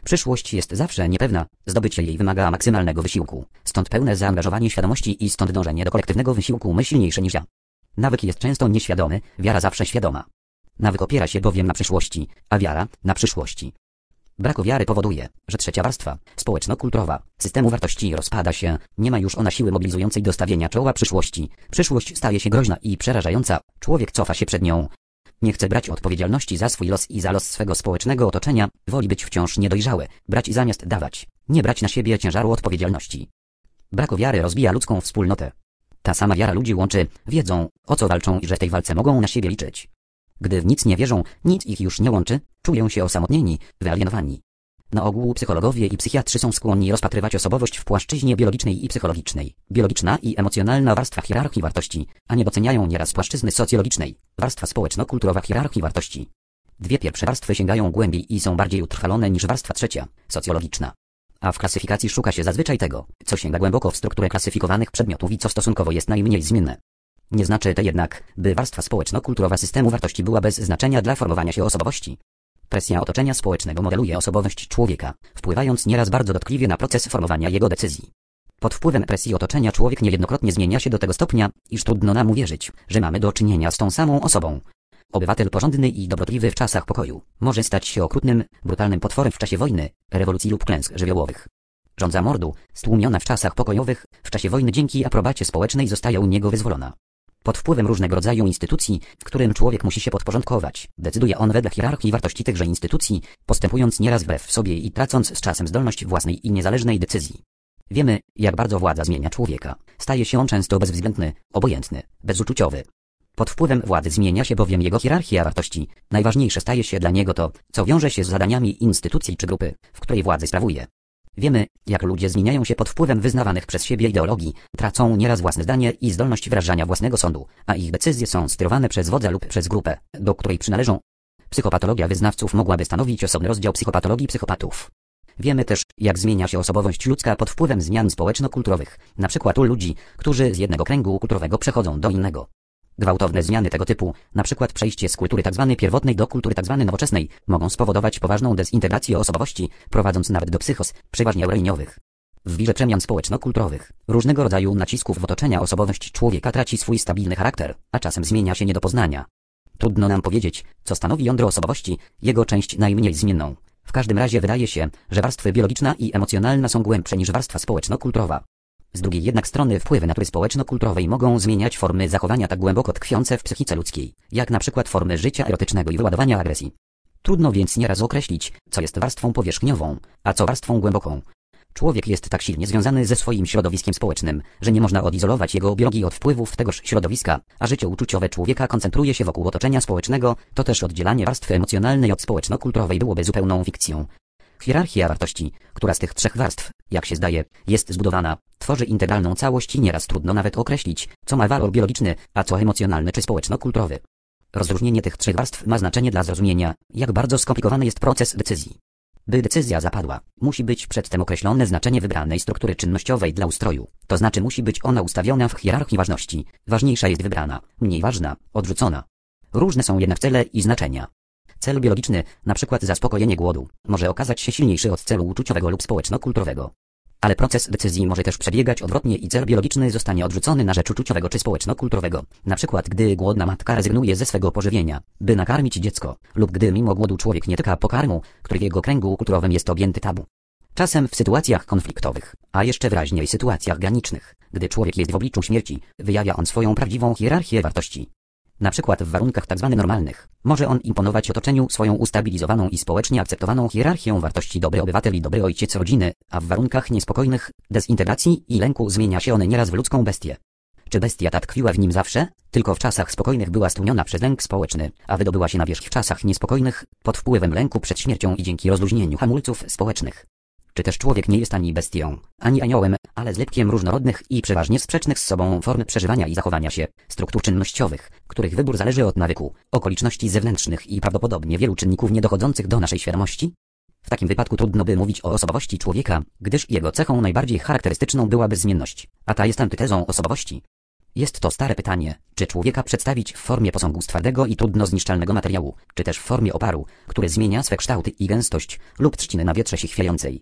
Speaker 1: Przyszłość jest zawsze niepewna, zdobycie jej wymaga maksymalnego wysiłku, stąd pełne zaangażowanie świadomości i stąd dążenie do kolektywnego wysiłku my silniejsze niż ja. Nawyk jest często nieświadomy, wiara zawsze świadoma. Nawyk opiera się bowiem na przyszłości, a wiara na przyszłości. Brak wiary powoduje, że trzecia warstwa, społeczno-kulturowa, systemu wartości rozpada się, nie ma już ona siły mobilizującej do stawienia czoła przyszłości. Przyszłość staje się groźna i przerażająca, człowiek cofa się przed nią. Nie chce brać odpowiedzialności za swój los i za los swego społecznego otoczenia, woli być wciąż niedojrzały, brać zamiast dawać, nie brać na siebie ciężaru odpowiedzialności. Brak wiary rozbija ludzką wspólnotę. Ta sama wiara ludzi łączy, wiedzą, o co walczą i że w tej walce mogą na siebie liczyć. Gdy w nic nie wierzą, nic ich już nie łączy, czują się osamotnieni, wyalienowani. Na ogół psychologowie i psychiatrzy są skłonni rozpatrywać osobowość w płaszczyźnie biologicznej i psychologicznej, biologiczna i emocjonalna warstwa hierarchii wartości, a nie doceniają nieraz płaszczyzny socjologicznej, warstwa społeczno-kulturowa hierarchii wartości. Dwie pierwsze warstwy sięgają głębiej i są bardziej utrwalone niż warstwa trzecia, socjologiczna. A w klasyfikacji szuka się zazwyczaj tego, co sięga głęboko w strukturę klasyfikowanych przedmiotów i co stosunkowo jest najmniej zmienne. Nie znaczy to jednak, by warstwa społeczno-kulturowa systemu wartości była bez znaczenia dla formowania się osobowości. Presja otoczenia społecznego modeluje osobowość człowieka, wpływając nieraz bardzo dotkliwie na proces formowania jego decyzji. Pod wpływem presji otoczenia człowiek niejednokrotnie zmienia się do tego stopnia, iż trudno nam uwierzyć, że mamy do czynienia z tą samą osobą. Obywatel porządny i dobrotliwy w czasach pokoju może stać się okrutnym, brutalnym potworem w czasie wojny, rewolucji lub klęsk żywiołowych. Rządza mordu, stłumiona w czasach pokojowych, w czasie wojny dzięki aprobacie społecznej zostaje u niego wyzwolona. Pod wpływem różnego rodzaju instytucji, którym człowiek musi się podporządkować, decyduje on wedle hierarchii wartości tychże instytucji, postępując nieraz wbrew sobie i tracąc z czasem zdolność własnej i niezależnej decyzji. Wiemy, jak bardzo władza zmienia człowieka. Staje się on często bezwzględny, obojętny, bezuczuciowy. Pod wpływem władzy zmienia się bowiem jego hierarchia wartości. Najważniejsze staje się dla niego to, co wiąże się z zadaniami instytucji czy grupy, w której władzę sprawuje. Wiemy, jak ludzie zmieniają się pod wpływem wyznawanych przez siebie ideologii, tracą nieraz własne zdanie i zdolność wyrażania własnego sądu, a ich decyzje są sterowane przez wodza lub przez grupę, do której przynależą. Psychopatologia wyznawców mogłaby stanowić osobny rozdział psychopatologii psychopatów. Wiemy też, jak zmienia się osobowość ludzka pod wpływem zmian społeczno-kulturowych, przykład u ludzi, którzy z jednego kręgu kulturowego przechodzą do innego. Gwałtowne zmiany tego typu, przykład przejście z kultury tzw. pierwotnej do kultury tzw. nowoczesnej, mogą spowodować poważną dezintegrację osobowości, prowadząc nawet do psychos, przeważnie eureniowych. W wirze przemian społeczno-kulturowych, różnego rodzaju nacisków w otoczenia osobowość człowieka traci swój stabilny charakter, a czasem zmienia się nie do poznania. Trudno nam powiedzieć, co stanowi jądro osobowości, jego część najmniej zmienną. W każdym razie wydaje się, że warstwy biologiczna i emocjonalna są głębsze niż warstwa społeczno-kulturowa. Z drugiej jednak strony wpływy natury społeczno-kulturowej mogą zmieniać formy zachowania tak głęboko tkwiące w psychice ludzkiej, jak na przykład formy życia erotycznego i wyładowania agresji. Trudno więc nieraz określić, co jest warstwą powierzchniową, a co warstwą głęboką. Człowiek jest tak silnie związany ze swoim środowiskiem społecznym, że nie można odizolować jego biologii od wpływów tegoż środowiska, a życie uczuciowe człowieka koncentruje się wokół otoczenia społecznego, to też oddzielanie warstwy emocjonalnej od społeczno-kulturowej byłoby zupełną fikcją. Hierarchia wartości, która z tych trzech warstw, jak się zdaje, jest zbudowana, tworzy integralną całość i nieraz trudno nawet określić, co ma walor biologiczny, a co emocjonalny czy społeczno-kulturowy. Rozróżnienie tych trzech warstw ma znaczenie dla zrozumienia, jak bardzo skomplikowany jest proces decyzji. By decyzja zapadła, musi być przedtem określone znaczenie wybranej struktury czynnościowej dla ustroju, to znaczy musi być ona ustawiona w hierarchii ważności. Ważniejsza jest wybrana, mniej ważna, odrzucona. Różne są jednak cele i znaczenia. Cel biologiczny, np. zaspokojenie głodu, może okazać się silniejszy od celu uczuciowego lub społeczno-kulturowego. Ale proces decyzji może też przebiegać odwrotnie i cel biologiczny zostanie odrzucony na rzecz uczuciowego czy społeczno-kulturowego. Przykład gdy głodna matka rezygnuje ze swego pożywienia, by nakarmić dziecko, lub gdy mimo głodu człowiek nie tyka pokarmu, który w jego kręgu kulturowym jest objęty tabu. Czasem w sytuacjach konfliktowych, a jeszcze wyraźniej sytuacjach granicznych, gdy człowiek jest w obliczu śmierci, wyjawia on swoją prawdziwą hierarchię wartości. Na przykład w warunkach tzw. Tak normalnych, może on imponować otoczeniu swoją ustabilizowaną i społecznie akceptowaną hierarchią wartości dobry obywatel i dobry ojciec rodziny, a w warunkach niespokojnych, dezintegracji i lęku zmienia się on nieraz w ludzką bestię. Czy bestia ta tkwiła w nim zawsze? Tylko w czasach spokojnych była stłumiona przez lęk społeczny, a wydobyła się na wierzch w czasach niespokojnych, pod wpływem lęku przed śmiercią i dzięki rozluźnieniu hamulców społecznych. Czy też człowiek nie jest ani bestią, ani aniołem, ale zlepkiem różnorodnych i przeważnie sprzecznych z sobą form przeżywania i zachowania się, struktur czynnościowych, których wybór zależy od nawyku, okoliczności zewnętrznych i prawdopodobnie wielu czynników niedochodzących do naszej świadomości? W takim wypadku trudno by mówić o osobowości człowieka, gdyż jego cechą najbardziej charakterystyczną byłaby zmienność, a ta jest antytezą osobowości. Jest to stare pytanie, czy człowieka przedstawić w formie posągu z twardego i trudno zniszczalnego materiału, czy też w formie oparu, który zmienia swe kształty i gęstość, lub trzciny na wietrze się chwiejącej.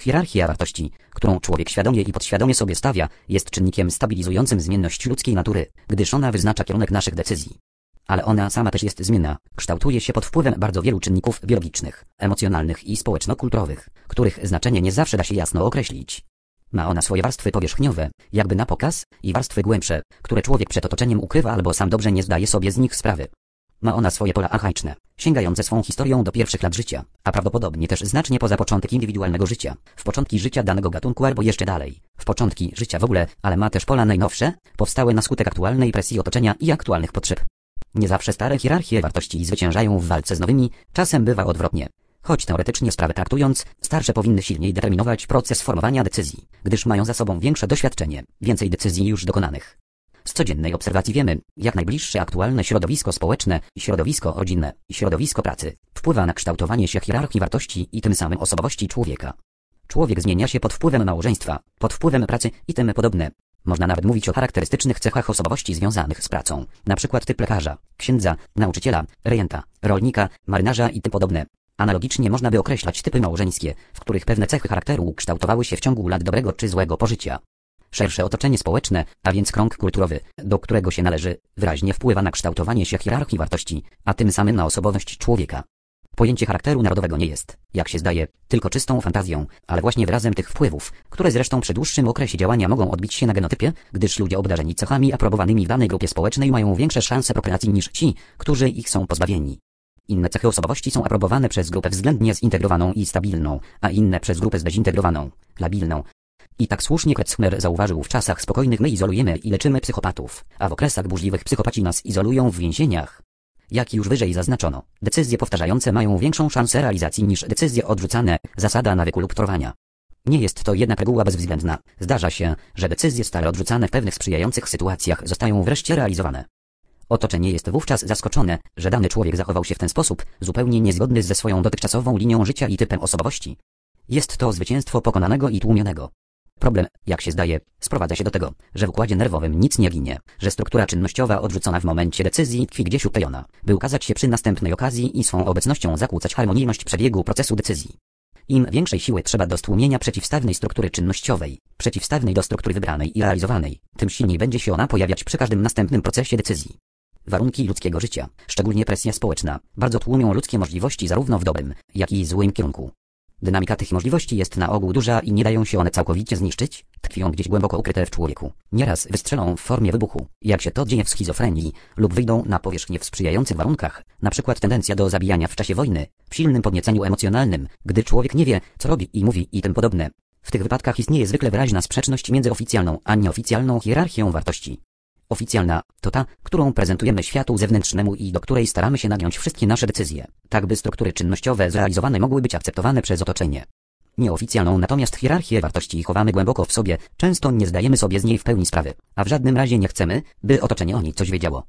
Speaker 1: Hierarchia wartości, którą człowiek świadomie i podświadomie sobie stawia, jest czynnikiem stabilizującym zmienność ludzkiej natury, gdyż ona wyznacza kierunek naszych decyzji. Ale ona sama też jest zmienna, kształtuje się pod wpływem bardzo wielu czynników biologicznych, emocjonalnych i społeczno-kulturowych, których znaczenie nie zawsze da się jasno określić. Ma ona swoje warstwy powierzchniowe, jakby na pokaz, i warstwy głębsze, które człowiek przed otoczeniem ukrywa albo sam dobrze nie zdaje sobie z nich sprawy. Ma ona swoje pola archaiczne, sięgające swą historią do pierwszych lat życia, a prawdopodobnie też znacznie poza początek indywidualnego życia, w początki życia danego gatunku albo jeszcze dalej, w początki życia w ogóle, ale ma też pola najnowsze, powstałe na skutek aktualnej presji otoczenia i aktualnych potrzeb. Nie zawsze stare hierarchie wartości zwyciężają w walce z nowymi, czasem bywa odwrotnie. Choć teoretycznie sprawę traktując, starsze powinny silniej determinować proces formowania decyzji, gdyż mają za sobą większe doświadczenie, więcej decyzji już dokonanych. Z codziennej obserwacji wiemy, jak najbliższe aktualne środowisko społeczne, środowisko rodzinne środowisko pracy wpływa na kształtowanie się hierarchii wartości i tym samym osobowości człowieka. Człowiek zmienia się pod wpływem małżeństwa, pod wpływem pracy i tym podobne. Można nawet mówić o charakterystycznych cechach osobowości związanych z pracą, przykład typ lekarza, księdza, nauczyciela, rejenta, rolnika, marynarza i tym podobne. Analogicznie można by określać typy małżeńskie, w których pewne cechy charakteru kształtowały się w ciągu lat dobrego czy złego pożycia. Szersze otoczenie społeczne, a więc krąg kulturowy, do którego się należy, wyraźnie wpływa na kształtowanie się hierarchii wartości, a tym samym na osobowość człowieka. Pojęcie charakteru narodowego nie jest, jak się zdaje, tylko czystą fantazją, ale właśnie wyrazem tych wpływów, które zresztą przy dłuższym okresie działania mogą odbić się na genotypie, gdyż ludzie obdarzeni cechami aprobowanymi w danej grupie społecznej mają większe szanse prokreacji niż ci, którzy ich są pozbawieni. Inne cechy osobowości są aprobowane przez grupę względnie zintegrowaną i stabilną, a inne przez grupę zdezintegrowaną, labilną. I tak słusznie Kretzmer zauważył w czasach spokojnych my izolujemy i leczymy psychopatów, a w okresach burzliwych psychopaci nas izolują w więzieniach. Jak już wyżej zaznaczono, decyzje powtarzające mają większą szansę realizacji niż decyzje odrzucane, zasada nawyku lub trwania. Nie jest to jednak reguła bezwzględna. Zdarza się, że decyzje stale odrzucane w pewnych sprzyjających sytuacjach zostają wreszcie realizowane. Otoczenie jest wówczas zaskoczone, że dany człowiek zachował się w ten sposób, zupełnie niezgodny ze swoją dotychczasową linią życia i typem osobowości. Jest to zwycięstwo pokonanego i tłumionego. Problem, jak się zdaje, sprowadza się do tego, że w układzie nerwowym nic nie ginie, że struktura czynnościowa odrzucona w momencie decyzji tkwi gdzieś upejona, by ukazać się przy następnej okazji i swą obecnością zakłócać harmonijność przebiegu procesu decyzji. Im większej siły trzeba do stłumienia przeciwstawnej struktury czynnościowej, przeciwstawnej do struktury wybranej i realizowanej, tym silniej będzie się ona pojawiać przy każdym następnym procesie decyzji. Warunki ludzkiego życia, szczególnie presja społeczna, bardzo tłumią ludzkie możliwości zarówno w dobrym, jak i złym kierunku. Dynamika tych możliwości jest na ogół duża i nie dają się one całkowicie zniszczyć, tkwią gdzieś głęboko ukryte w człowieku. Nieraz wystrzelą w formie wybuchu, jak się to dzieje w schizofrenii, lub wyjdą na powierzchnię w sprzyjających warunkach, na przykład tendencja do zabijania w czasie wojny, w silnym podnieceniu emocjonalnym, gdy człowiek nie wie, co robi i mówi i tym podobne. W tych wypadkach istnieje zwykle wyraźna sprzeczność między oficjalną a nieoficjalną hierarchią wartości. Oficjalna to ta, którą prezentujemy światu zewnętrznemu i do której staramy się nagiąć wszystkie nasze decyzje, tak by struktury czynnościowe zrealizowane mogły być akceptowane przez otoczenie. Nieoficjalną natomiast hierarchię wartości chowamy głęboko w sobie, często nie zdajemy sobie z niej w pełni sprawy, a w żadnym razie nie chcemy, by otoczenie o niej coś wiedziało.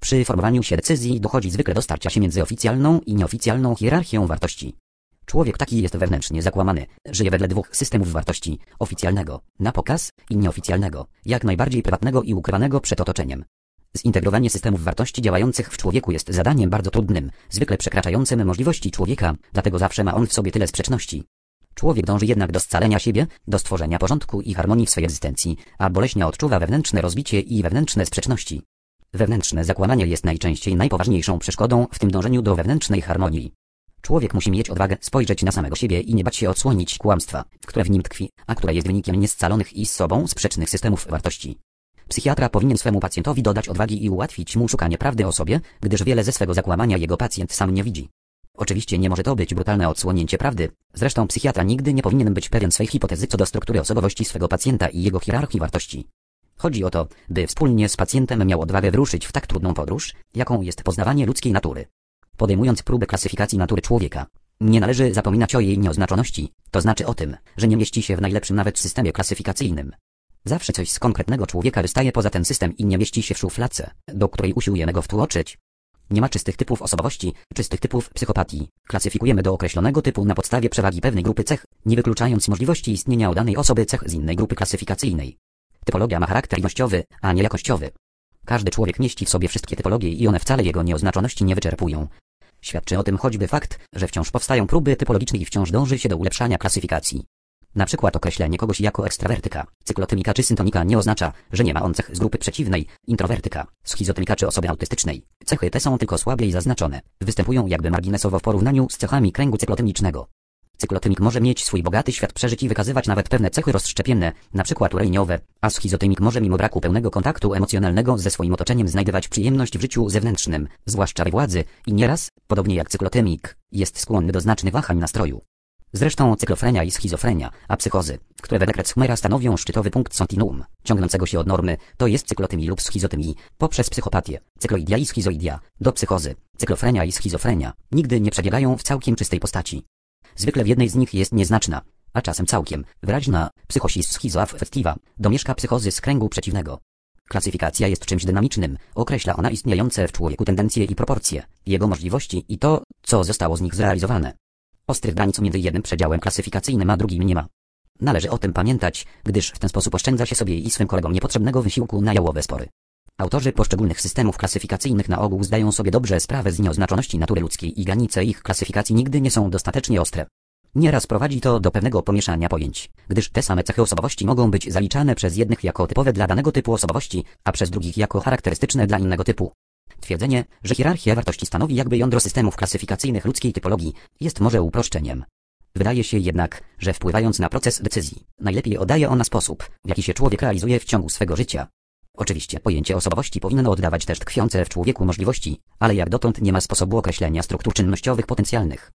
Speaker 1: Przy formowaniu się decyzji dochodzi zwykle do starcia się między oficjalną i nieoficjalną hierarchią wartości. Człowiek taki jest wewnętrznie zakłamany, żyje wedle dwóch systemów wartości, oficjalnego, na pokaz i nieoficjalnego, jak najbardziej prywatnego i ukrywanego przed otoczeniem. Zintegrowanie systemów wartości działających w człowieku jest zadaniem bardzo trudnym, zwykle przekraczającym możliwości człowieka, dlatego zawsze ma on w sobie tyle sprzeczności. Człowiek dąży jednak do scalenia siebie, do stworzenia porządku i harmonii w swojej egzystencji, a boleśnie odczuwa wewnętrzne rozbicie i wewnętrzne sprzeczności. Wewnętrzne zakłamanie jest najczęściej najpoważniejszą przeszkodą w tym dążeniu do wewnętrznej harmonii. Człowiek musi mieć odwagę spojrzeć na samego siebie i nie bać się odsłonić kłamstwa, które w nim tkwi, a które jest wynikiem niescalonych i z sobą sprzecznych systemów wartości. Psychiatra powinien swemu pacjentowi dodać odwagi i ułatwić mu szukanie prawdy o sobie, gdyż wiele ze swego zakłamania jego pacjent sam nie widzi. Oczywiście nie może to być brutalne odsłonięcie prawdy, zresztą psychiatra nigdy nie powinien być pewien swej hipotezy co do struktury osobowości swego pacjenta i jego hierarchii wartości. Chodzi o to, by wspólnie z pacjentem miał odwagę wyruszyć w tak trudną podróż, jaką jest poznawanie ludzkiej natury. Podejmując próbę klasyfikacji natury człowieka, nie należy zapominać o jej nieoznaczoności, to znaczy o tym, że nie mieści się w najlepszym nawet systemie klasyfikacyjnym. Zawsze coś z konkretnego człowieka wystaje poza ten system i nie mieści się w szufladce, do której usiłujemy go wtłoczyć. Nie ma czystych typów osobowości, czystych typów psychopatii. Klasyfikujemy do określonego typu na podstawie przewagi pewnej grupy cech, nie wykluczając możliwości istnienia u danej osoby cech z innej grupy klasyfikacyjnej. Typologia ma charakter ilościowy, a nie jakościowy. Każdy człowiek mieści w sobie wszystkie typologie i one wcale jego nieoznaczoności nie wyczerpują. Świadczy o tym choćby fakt, że wciąż powstają próby typologiczne i wciąż dąży się do ulepszania klasyfikacji. Na przykład określenie kogoś jako ekstrawertyka, cyklotymika czy syntonika nie oznacza, że nie ma on cech z grupy przeciwnej, introwertyka, schizotymika czy osoby autystycznej. Cechy te są tylko słabiej zaznaczone, występują jakby marginesowo w porównaniu z cechami kręgu cyklotymicznego. Cyklotymik może mieć swój bogaty świat przeżyć i wykazywać nawet pewne cechy rozszczepienne, np. ureliniowe, a schizotymik może mimo braku pełnego kontaktu emocjonalnego ze swoim otoczeniem znajdywać przyjemność w życiu zewnętrznym, zwłaszcza we władzy, i nieraz, podobnie jak cyklotymik, jest skłonny do znacznych wahań nastroju. Zresztą cyklofrenia i schizofrenia, a psychozy, które wedle Kretschmera stanowią szczytowy punkt continuum, ciągnącego się od normy, to jest cyklotymii lub schizotymii, poprzez psychopatię, cykloidia i schizoidia, do psychozy, cyklofrenia i schizofrenia, nigdy nie przebiegają w całkiem czystej postaci. Zwykle w jednej z nich jest nieznaczna, a czasem całkiem wyraźna psychosis schizoaffektiva, domieszka psychozy z kręgu przeciwnego. Klasyfikacja jest czymś dynamicznym, określa ona istniejące w człowieku tendencje i proporcje, jego możliwości i to, co zostało z nich zrealizowane. Ostrych granic między jednym przedziałem klasyfikacyjnym a drugim nie ma. Należy o tym pamiętać, gdyż w ten sposób oszczędza się sobie i swym kolegom niepotrzebnego wysiłku na jałowe spory. Autorzy poszczególnych systemów klasyfikacyjnych na ogół zdają sobie dobrze sprawę z nieoznaczoności natury ludzkiej i granice ich klasyfikacji nigdy nie są dostatecznie ostre. Nieraz prowadzi to do pewnego pomieszania pojęć, gdyż te same cechy osobowości mogą być zaliczane przez jednych jako typowe dla danego typu osobowości, a przez drugich jako charakterystyczne dla innego typu. Twierdzenie, że hierarchia wartości stanowi jakby jądro systemów klasyfikacyjnych ludzkiej typologii, jest może uproszczeniem. Wydaje się jednak, że wpływając na proces decyzji, najlepiej oddaje ona sposób, w jaki się człowiek realizuje w ciągu swego życia. Oczywiście pojęcie osobowości powinno oddawać też tkwiące w człowieku możliwości, ale jak dotąd nie ma sposobu określenia struktur czynnościowych potencjalnych.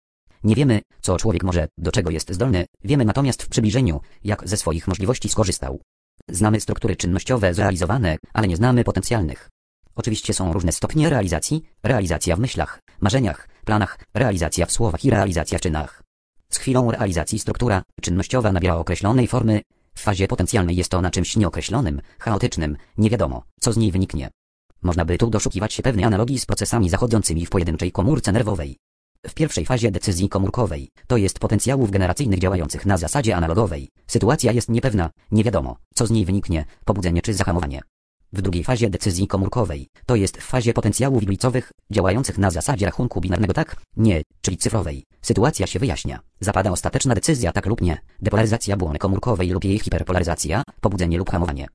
Speaker 1: Nie wiemy, co człowiek może, do czego jest zdolny, wiemy natomiast w przybliżeniu, jak ze swoich możliwości skorzystał. Znamy struktury czynnościowe zrealizowane, ale nie znamy potencjalnych. Oczywiście są różne stopnie realizacji, realizacja w myślach, marzeniach, planach, realizacja w słowach i realizacja w czynach. Z chwilą realizacji struktura czynnościowa nabiera określonej formy, w fazie potencjalnej jest to na czymś nieokreślonym, chaotycznym, nie wiadomo, co z niej wyniknie. Można by tu doszukiwać się pewnej analogii z procesami zachodzącymi w pojedynczej komórce nerwowej. W pierwszej fazie decyzji komórkowej, to jest potencjałów generacyjnych działających na zasadzie analogowej, sytuacja jest niepewna, nie wiadomo, co z niej wyniknie, pobudzenie czy zahamowanie. W drugiej fazie decyzji komórkowej, to jest w fazie potencjałów iglicowych, działających na zasadzie rachunku binarnego tak, nie, czyli cyfrowej. Sytuacja się wyjaśnia. Zapada ostateczna decyzja tak lub nie, depolaryzacja błony komórkowej lub jej hiperpolaryzacja, pobudzenie lub hamowanie.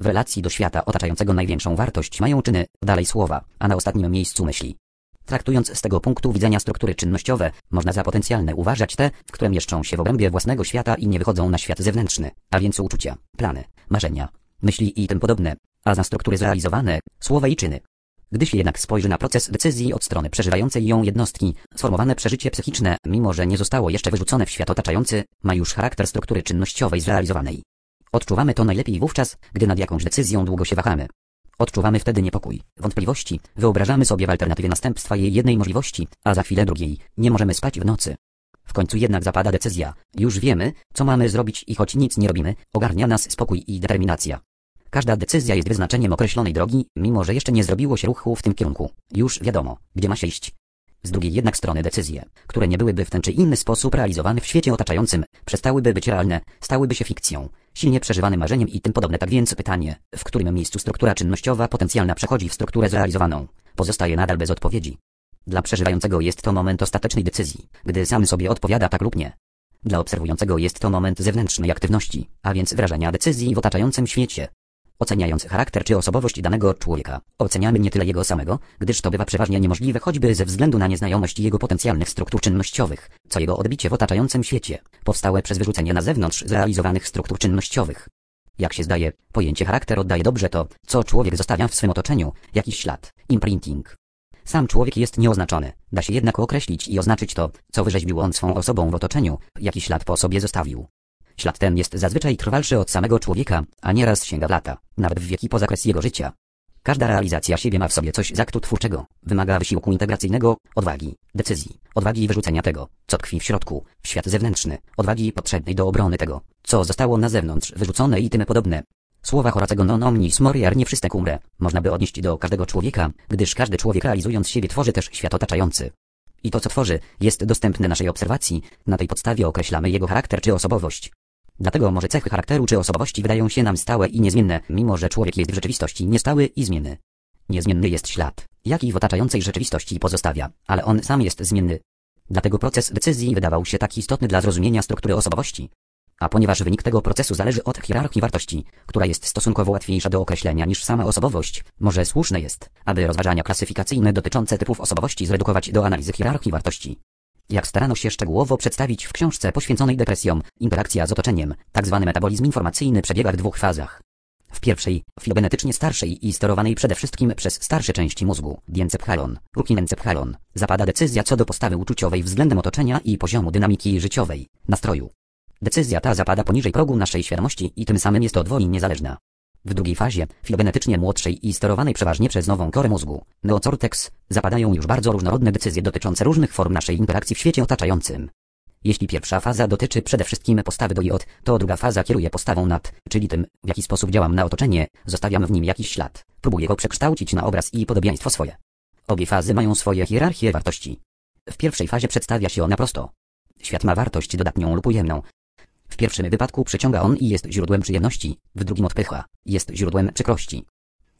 Speaker 1: W relacji do świata otaczającego największą wartość mają czyny, dalej słowa, a na ostatnim miejscu myśli. Traktując z tego punktu widzenia struktury czynnościowe, można za potencjalne uważać te, które mieszczą się w obrębie własnego świata i nie wychodzą na świat zewnętrzny, a więc uczucia, plany, marzenia, myśli i tym podobne, a za struktury zrealizowane, słowa i czyny. Gdy się jednak spojrzy na proces decyzji od strony przeżywającej ją jednostki, sformowane przeżycie psychiczne, mimo że nie zostało jeszcze wyrzucone w świat otaczający, ma już charakter struktury czynnościowej zrealizowanej. Odczuwamy to najlepiej wówczas, gdy nad jakąś decyzją długo się wahamy. Odczuwamy wtedy niepokój, wątpliwości, wyobrażamy sobie w alternatywie następstwa jej jednej możliwości, a za chwilę drugiej, nie możemy spać w nocy. W końcu jednak zapada decyzja, już wiemy, co mamy zrobić i choć nic nie robimy, ogarnia nas spokój i determinacja. Każda decyzja jest wyznaczeniem określonej drogi, mimo że jeszcze nie zrobiło się ruchu w tym kierunku. Już wiadomo, gdzie ma się iść. Z drugiej jednak strony decyzje, które nie byłyby w ten czy inny sposób realizowane w świecie otaczającym, przestałyby być realne, stałyby się fikcją, silnie przeżywanym marzeniem i tym podobne. Tak więc pytanie, w którym miejscu struktura czynnościowa potencjalna przechodzi w strukturę zrealizowaną, pozostaje nadal bez odpowiedzi. Dla przeżywającego jest to moment ostatecznej decyzji, gdy sam sobie odpowiada tak lub nie. Dla obserwującego jest to moment zewnętrznej aktywności, a więc wrażenia decyzji w otaczającym świecie. Oceniając charakter czy osobowość danego człowieka, oceniamy nie tyle jego samego, gdyż to bywa przeważnie niemożliwe choćby ze względu na nieznajomość jego potencjalnych struktur czynnościowych, co jego odbicie w otaczającym świecie, powstałe przez wyrzucenie na zewnątrz zrealizowanych struktur czynnościowych. Jak się zdaje, pojęcie charakter oddaje dobrze to, co człowiek zostawia w swym otoczeniu, jakiś ślad, imprinting. Sam człowiek jest nieoznaczony, da się jednak określić i oznaczyć to, co wyrzeźbił on swą osobą w otoczeniu, jaki ślad po sobie zostawił. Ślad ten jest zazwyczaj trwalszy od samego człowieka, a nieraz sięga w lata, nawet w wieki poza kres jego życia. Każda realizacja siebie ma w sobie coś z aktu twórczego, wymaga wysiłku integracyjnego, odwagi, decyzji, odwagi wyrzucenia tego, co tkwi w środku, w świat zewnętrzny, odwagi potrzebnej do obrony tego, co zostało na zewnątrz wyrzucone i tym podobne. Słowa Horacego non omnis moriar nie wszystek umrę, można by odnieść do każdego człowieka, gdyż każdy człowiek realizując siebie tworzy też świat otaczający. I to co tworzy, jest dostępne naszej obserwacji, na tej podstawie określamy jego charakter czy osobowość. Dlatego może cechy charakteru czy osobowości wydają się nam stałe i niezmienne, mimo że człowiek jest w rzeczywistości niestały i zmienny. Niezmienny jest ślad, jaki w otaczającej rzeczywistości pozostawia, ale on sam jest zmienny. Dlatego proces decyzji wydawał się tak istotny dla zrozumienia struktury osobowości. A ponieważ wynik tego procesu zależy od hierarchii wartości, która jest stosunkowo łatwiejsza do określenia niż sama osobowość, może słuszne jest, aby rozważania klasyfikacyjne dotyczące typów osobowości zredukować do analizy hierarchii wartości. Jak starano się szczegółowo przedstawić w książce poświęconej depresjom, interakcja z otoczeniem, tzw. Tak metabolizm informacyjny przebiega w dwóch fazach. W pierwszej, filogenetycznie starszej i sterowanej przede wszystkim przez starsze części mózgu, diencephalon, rukinencephalon, zapada decyzja co do postawy uczuciowej względem otoczenia i poziomu dynamiki życiowej, nastroju. Decyzja ta zapada poniżej progu naszej świadomości i tym samym jest od woli niezależna. W drugiej fazie, filogenetycznie młodszej i sterowanej przeważnie przez nową korę mózgu, neocortex, zapadają już bardzo różnorodne decyzje dotyczące różnych form naszej interakcji w świecie otaczającym. Jeśli pierwsza faza dotyczy przede wszystkim postawy do i od, to druga faza kieruje postawą nad, czyli tym, w jaki sposób działam na otoczenie, zostawiam w nim jakiś ślad, próbuję go przekształcić na obraz i podobieństwo swoje. Obie fazy mają swoje hierarchie wartości. W pierwszej fazie przedstawia się ona prosto. Świat ma wartość dodatnią lub ujemną, w pierwszym wypadku przyciąga on i jest źródłem przyjemności, w drugim odpycha, jest źródłem przykrości.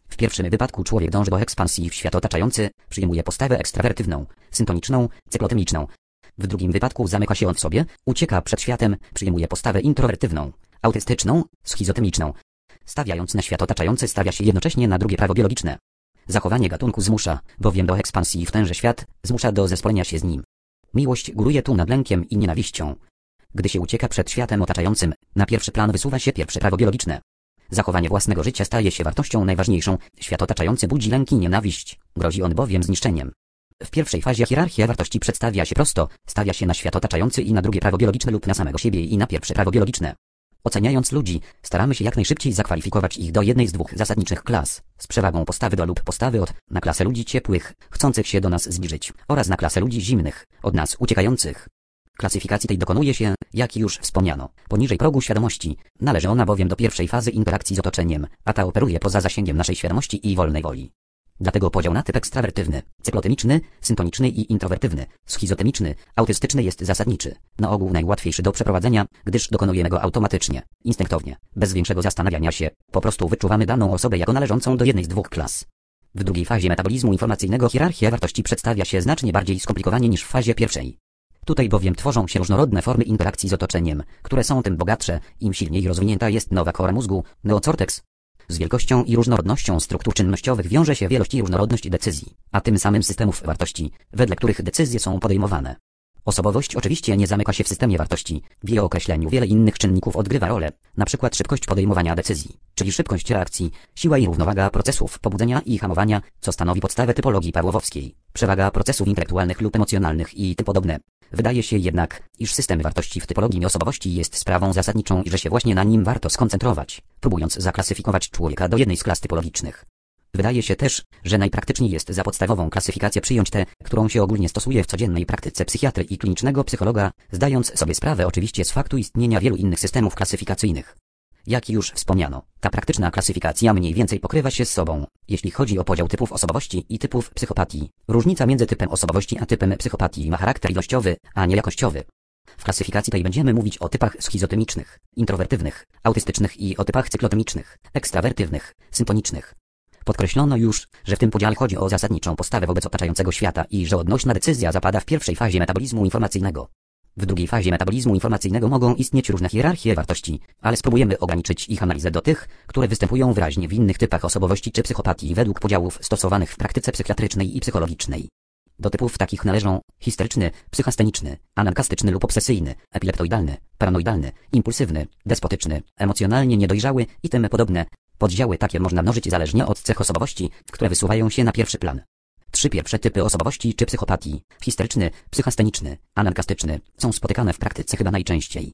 Speaker 1: W pierwszym wypadku człowiek dąży do ekspansji w świat otaczający, przyjmuje postawę ekstrawertywną, syntoniczną, cyklotemiczną. W drugim wypadku zamyka się on w sobie, ucieka przed światem, przyjmuje postawę introwertywną, autystyczną, schizotemiczną. Stawiając na świat otaczający stawia się jednocześnie na drugie prawo biologiczne. Zachowanie gatunku zmusza, bowiem do ekspansji w tenże świat, zmusza do zespolenia się z nim. Miłość góruje tu nad lękiem i nienawiścią. Gdy się ucieka przed światem otaczającym, na pierwszy plan wysuwa się pierwsze prawo biologiczne. Zachowanie własnego życia staje się wartością najważniejszą, świat otaczający budzi lęk i nienawiść, grozi on bowiem zniszczeniem. W pierwszej fazie hierarchia wartości przedstawia się prosto, stawia się na świat otaczający i na drugie prawo biologiczne lub na samego siebie i na pierwsze prawo biologiczne. Oceniając ludzi, staramy się jak najszybciej zakwalifikować ich do jednej z dwóch zasadniczych klas, z przewagą postawy do lub postawy od, na klasę ludzi ciepłych, chcących się do nas zbliżyć, oraz na klasę ludzi zimnych, od nas uciekających. Klasyfikacji tej dokonuje się, jak już wspomniano, poniżej progu świadomości, należy ona bowiem do pierwszej fazy interakcji z otoczeniem, a ta operuje poza zasięgiem naszej świadomości i wolnej woli. Dlatego podział na typ ekstrawertywny, cyklotemiczny, syntoniczny i introwertywny, schizotemiczny, autystyczny jest zasadniczy, na ogół najłatwiejszy do przeprowadzenia, gdyż dokonujemy go automatycznie, instynktownie, bez większego zastanawiania się, po prostu wyczuwamy daną osobę jako należącą do jednej z dwóch klas. W drugiej fazie metabolizmu informacyjnego hierarchia wartości przedstawia się znacznie bardziej skomplikowanie niż w fazie pierwszej. Tutaj bowiem tworzą się różnorodne formy interakcji z otoczeniem, które są tym bogatsze, im silniej rozwinięta jest nowa kora mózgu, neocortex, z wielkością i różnorodnością struktur czynnościowych wiąże się wielość i różnorodność decyzji, a tym samym systemów wartości, wedle których decyzje są podejmowane. Osobowość oczywiście nie zamyka się w systemie wartości. W jej określeniu wiele innych czynników odgrywa rolę, np. szybkość podejmowania decyzji, czyli szybkość reakcji, siła i równowaga procesów pobudzenia i hamowania, co stanowi podstawę typologii pawłowskiej, przewaga procesów intelektualnych lub emocjonalnych i tym podobne. Wydaje się jednak, iż system wartości w typologii osobowości jest sprawą zasadniczą i że się właśnie na nim warto skoncentrować, próbując zaklasyfikować człowieka do jednej z klas typologicznych. Wydaje się też, że najpraktyczniej jest za podstawową klasyfikację przyjąć tę, którą się ogólnie stosuje w codziennej praktyce psychiatry i klinicznego psychologa, zdając sobie sprawę oczywiście z faktu istnienia wielu innych systemów klasyfikacyjnych. Jak już wspomniano, ta praktyczna klasyfikacja mniej więcej pokrywa się z sobą, jeśli chodzi o podział typów osobowości i typów psychopatii. Różnica między typem osobowości a typem psychopatii ma charakter ilościowy, a nie jakościowy. W klasyfikacji tej będziemy mówić o typach schizotemicznych, introwertywnych, autystycznych i o typach cyklotemicznych, ekstrawertywnych, syntonicznych. Podkreślono już, że w tym podziale chodzi o zasadniczą postawę wobec otaczającego świata i że odnośna decyzja zapada w pierwszej fazie metabolizmu informacyjnego. W drugiej fazie metabolizmu informacyjnego mogą istnieć różne hierarchie wartości, ale spróbujemy ograniczyć ich analizę do tych, które występują wyraźnie w innych typach osobowości czy psychopatii według podziałów stosowanych w praktyce psychiatrycznej i psychologicznej. Do typów takich należą histeryczny, psychasteniczny, anankastyczny lub obsesyjny, epileptoidalny, paranoidalny, impulsywny, despotyczny, emocjonalnie niedojrzały i tym podobne. Poddziały takie można mnożyć zależnie od cech osobowości, które wysuwają się na pierwszy plan. Trzy pierwsze typy osobowości czy psychopatii, histeryczny, psychasteniczny, anankastyczny, są spotykane w praktyce chyba najczęściej.